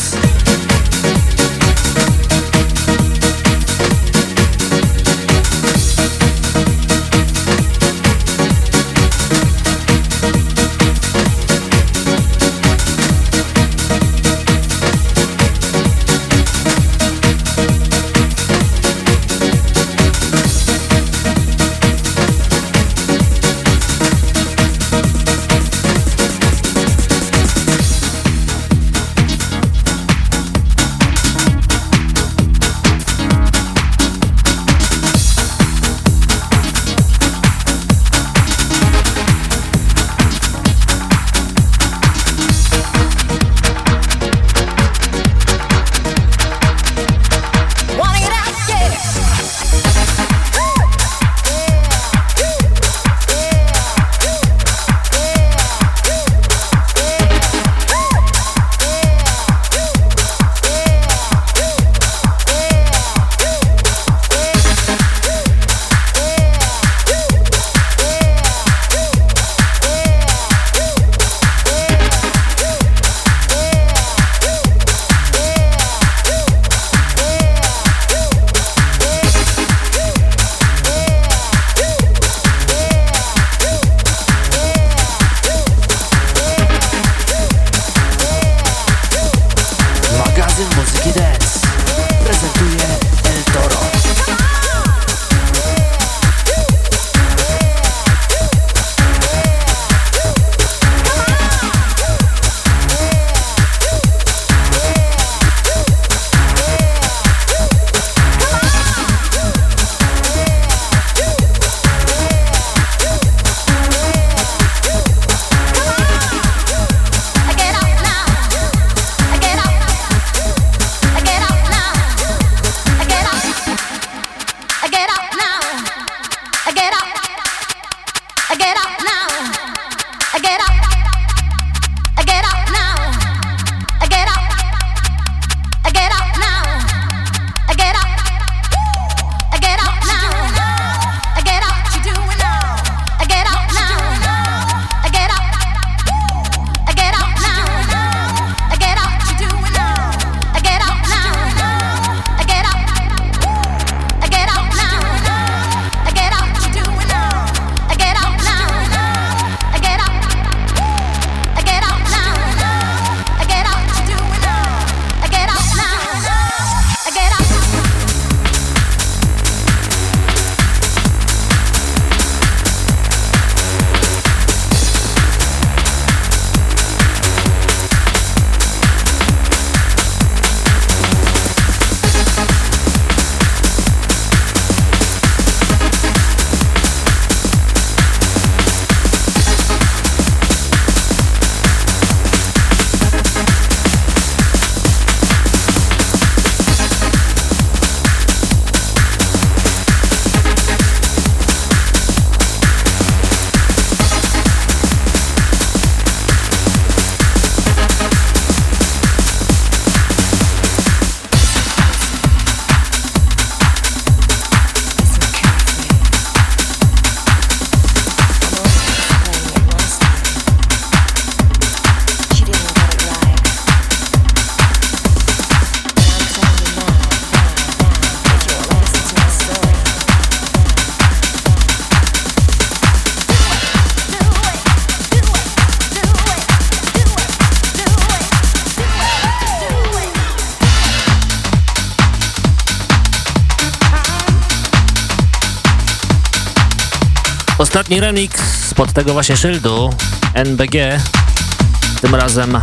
ostatni remix pod tego właśnie szyldu NBG, tym razem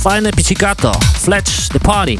fajne pizzicato, Fletch the Party.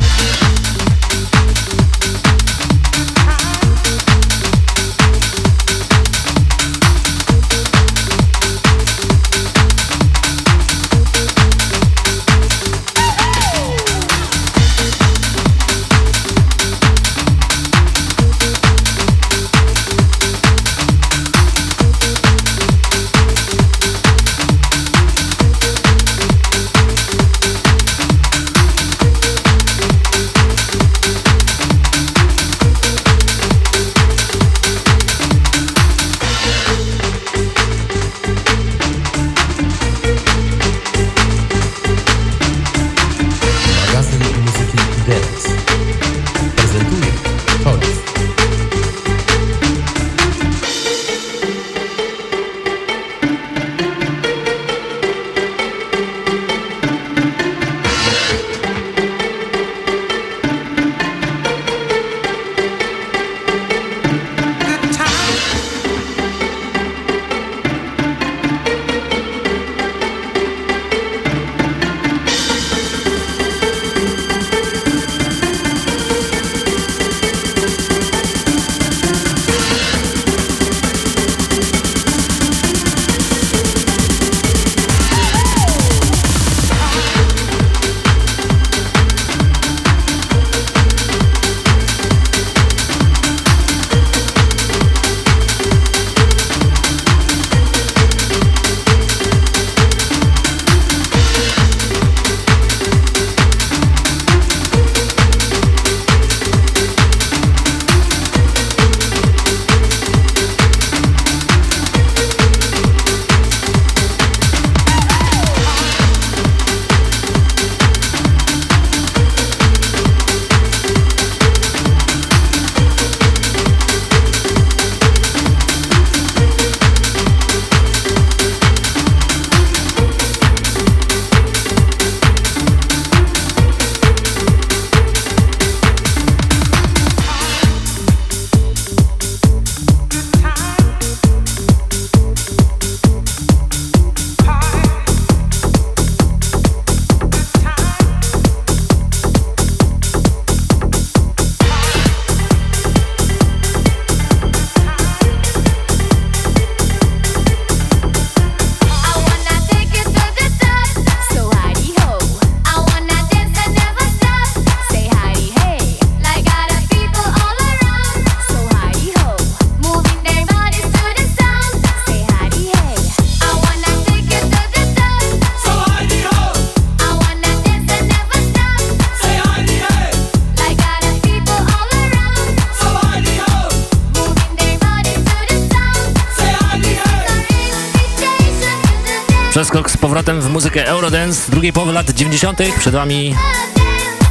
powrotem w muzykę Eurodance drugiej połowy lat 90. Przed Wami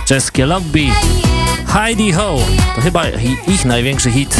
czeskie lobby Heidi Ho. To chyba ich największy hit.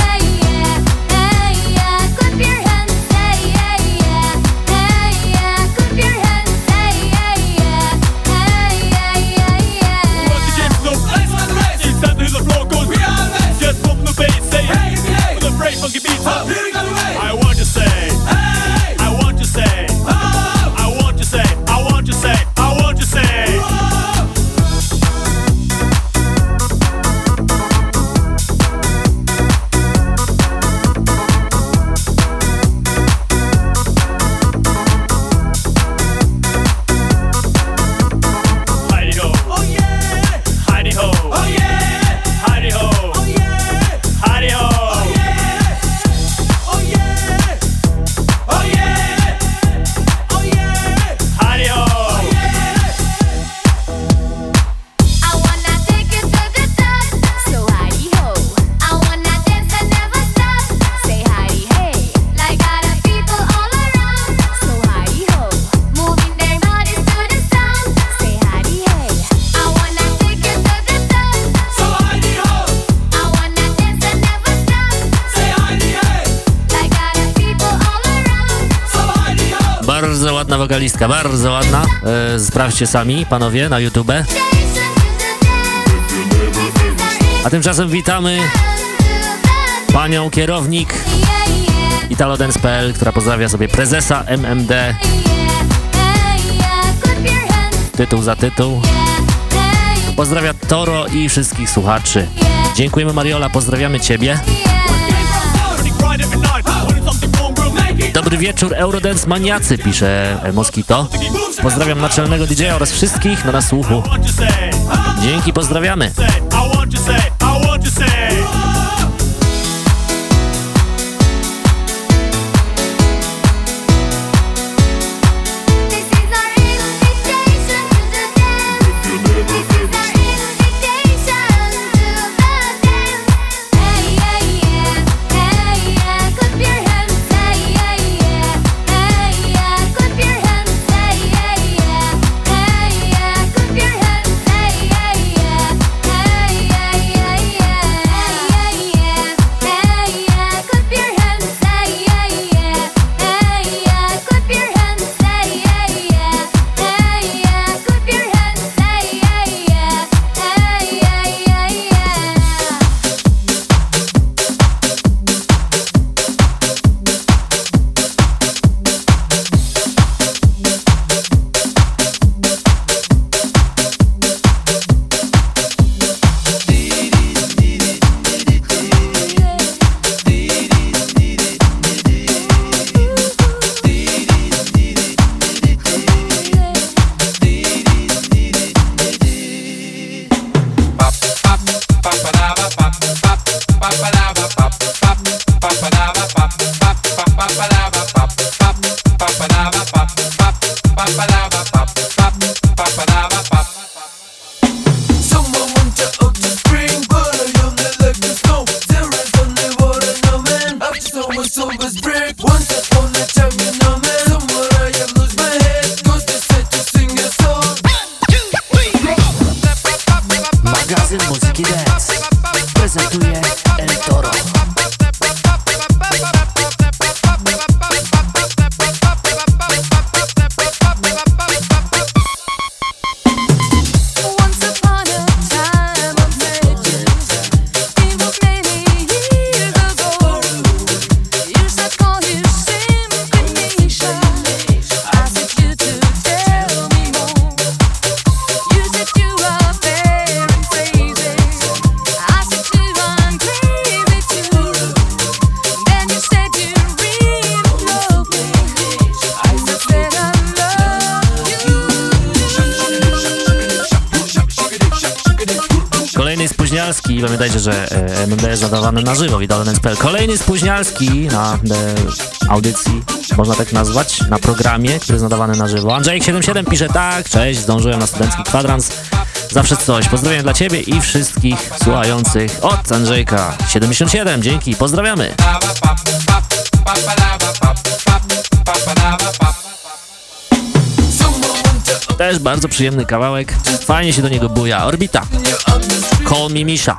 wokalistka, bardzo ładna. E, sprawdźcie sami, panowie, na YouTube. A tymczasem witamy panią kierownik italodens.pl, która pozdrawia sobie prezesa MMD. Tytuł za tytuł. Pozdrawia Toro i wszystkich słuchaczy. Dziękujemy Mariola, pozdrawiamy Ciebie. Dobry wieczór, Eurodance Maniacy, pisze Moskito. Pozdrawiam naczelnego DJ-a oraz wszystkich na nasłuchu. Dzięki, pozdrawiamy. widolens.pl. Kolejny spóźnialski na e, audycji, można tak nazwać, na programie, który jest nadawany na żywo. Andrzejek77 pisze tak, cześć, zdążyłem na studencki kwadrans. Zawsze coś. Pozdrawiam dla Ciebie i wszystkich słuchających od Andrzejka 77. Dzięki, pozdrawiamy. Też bardzo przyjemny kawałek. Fajnie się do niego buja. Orbita. Call me Misha.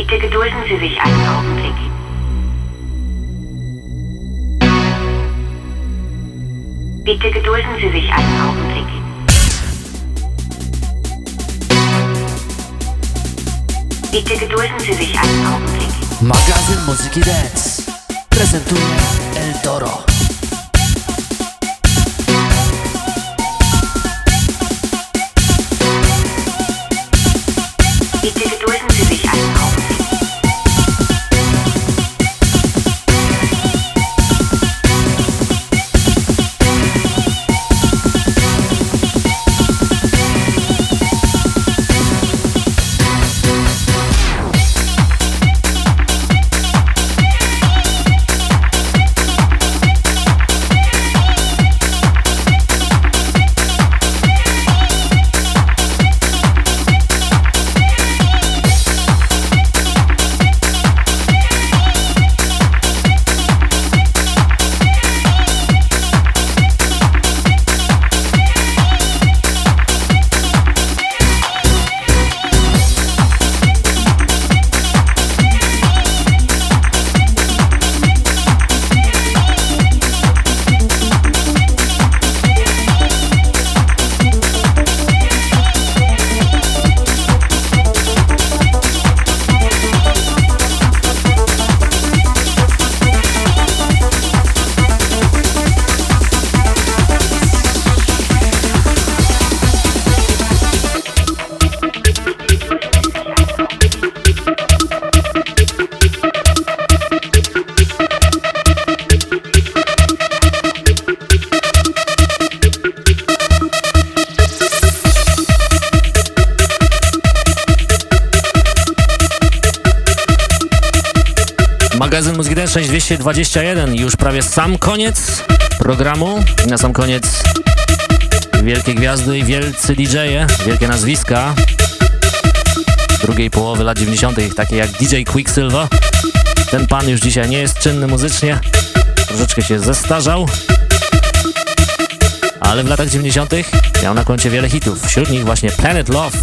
Bitte gedulden Sie sich einen Augenblick. Bitte gedulden Sie sich einen Augenblick. Bitte gedulden Sie sich einen Augenblick. Magazyn Muzyki Dance prezentuje El Toro. 12.21, już prawie sam koniec programu. Na sam koniec wielkie gwiazdy i wielcy DJe, wielkie nazwiska drugiej połowy lat 90., takie jak DJ Quicksilver. Ten pan już dzisiaj nie jest czynny muzycznie, troszeczkę się zestarzał, ale w latach 90. miał na koncie wiele hitów, wśród nich właśnie Planet Love.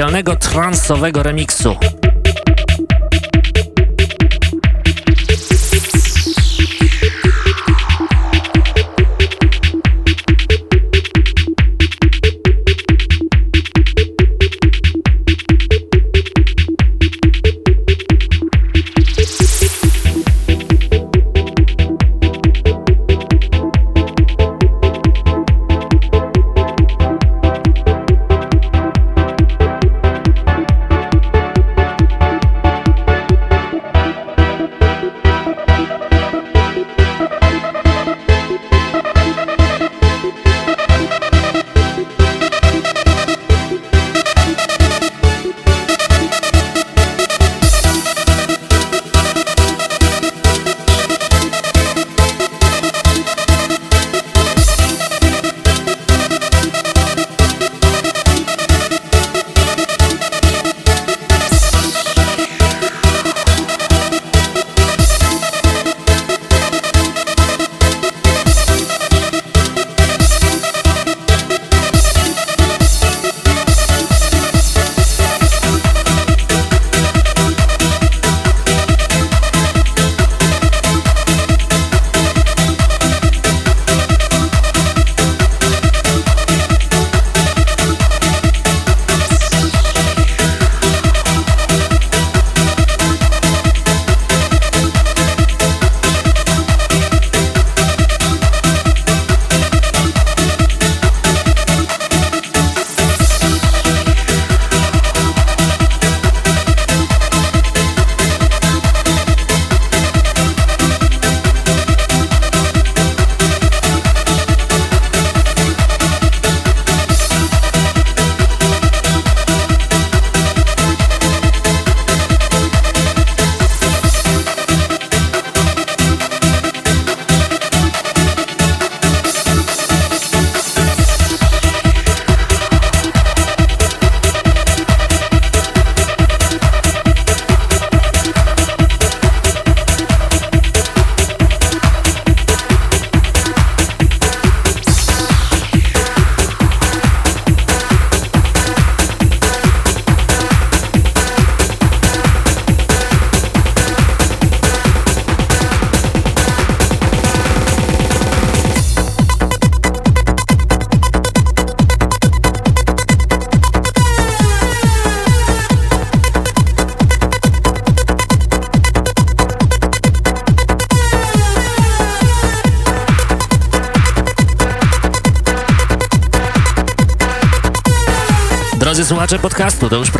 Specjalnego transowego remiksu.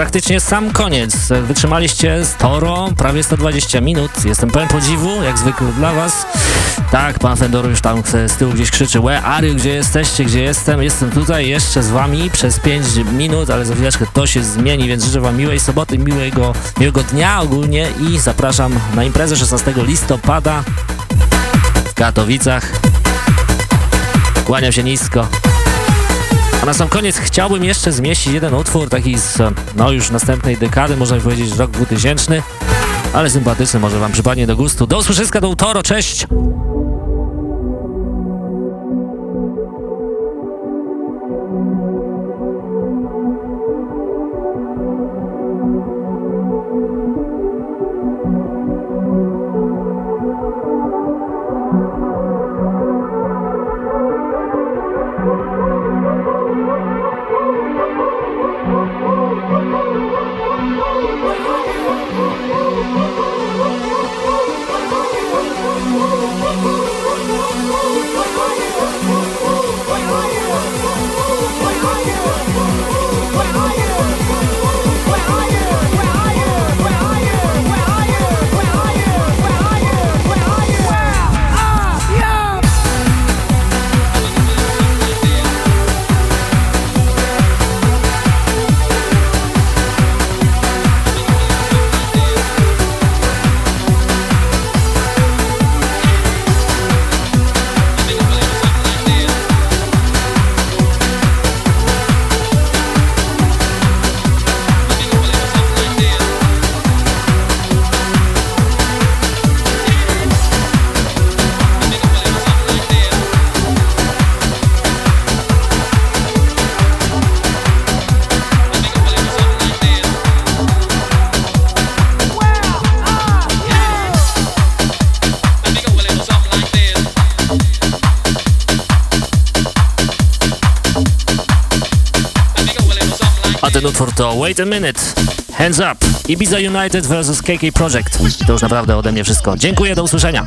Praktycznie sam koniec. Wytrzymaliście sporo, prawie 120 minut. Jestem pełen podziwu, jak zwykle dla was. Tak, pan Fendor już tam z tyłu gdzieś krzyczy are you? Gdzie jesteście? Gdzie jestem? Jestem tutaj jeszcze z wami przez 5 minut, ale za chwileczkę to się zmieni, więc życzę wam miłej soboty, miłego, miłego dnia ogólnie i zapraszam na imprezę 16 listopada w Katowicach. Kłaniam się nisko. A na sam koniec chciałbym jeszcze zmieścić jeden utwór, taki z no już następnej dekady, można by powiedzieć rok 2000, ale sympatyczny, może wam przypadnie do gustu. Do usłyszyska, do utoro, cześć! Utwór to Wait a Minute, Hands Up, Ibiza United vs KK Project. To już naprawdę ode mnie wszystko. Dziękuję, do usłyszenia.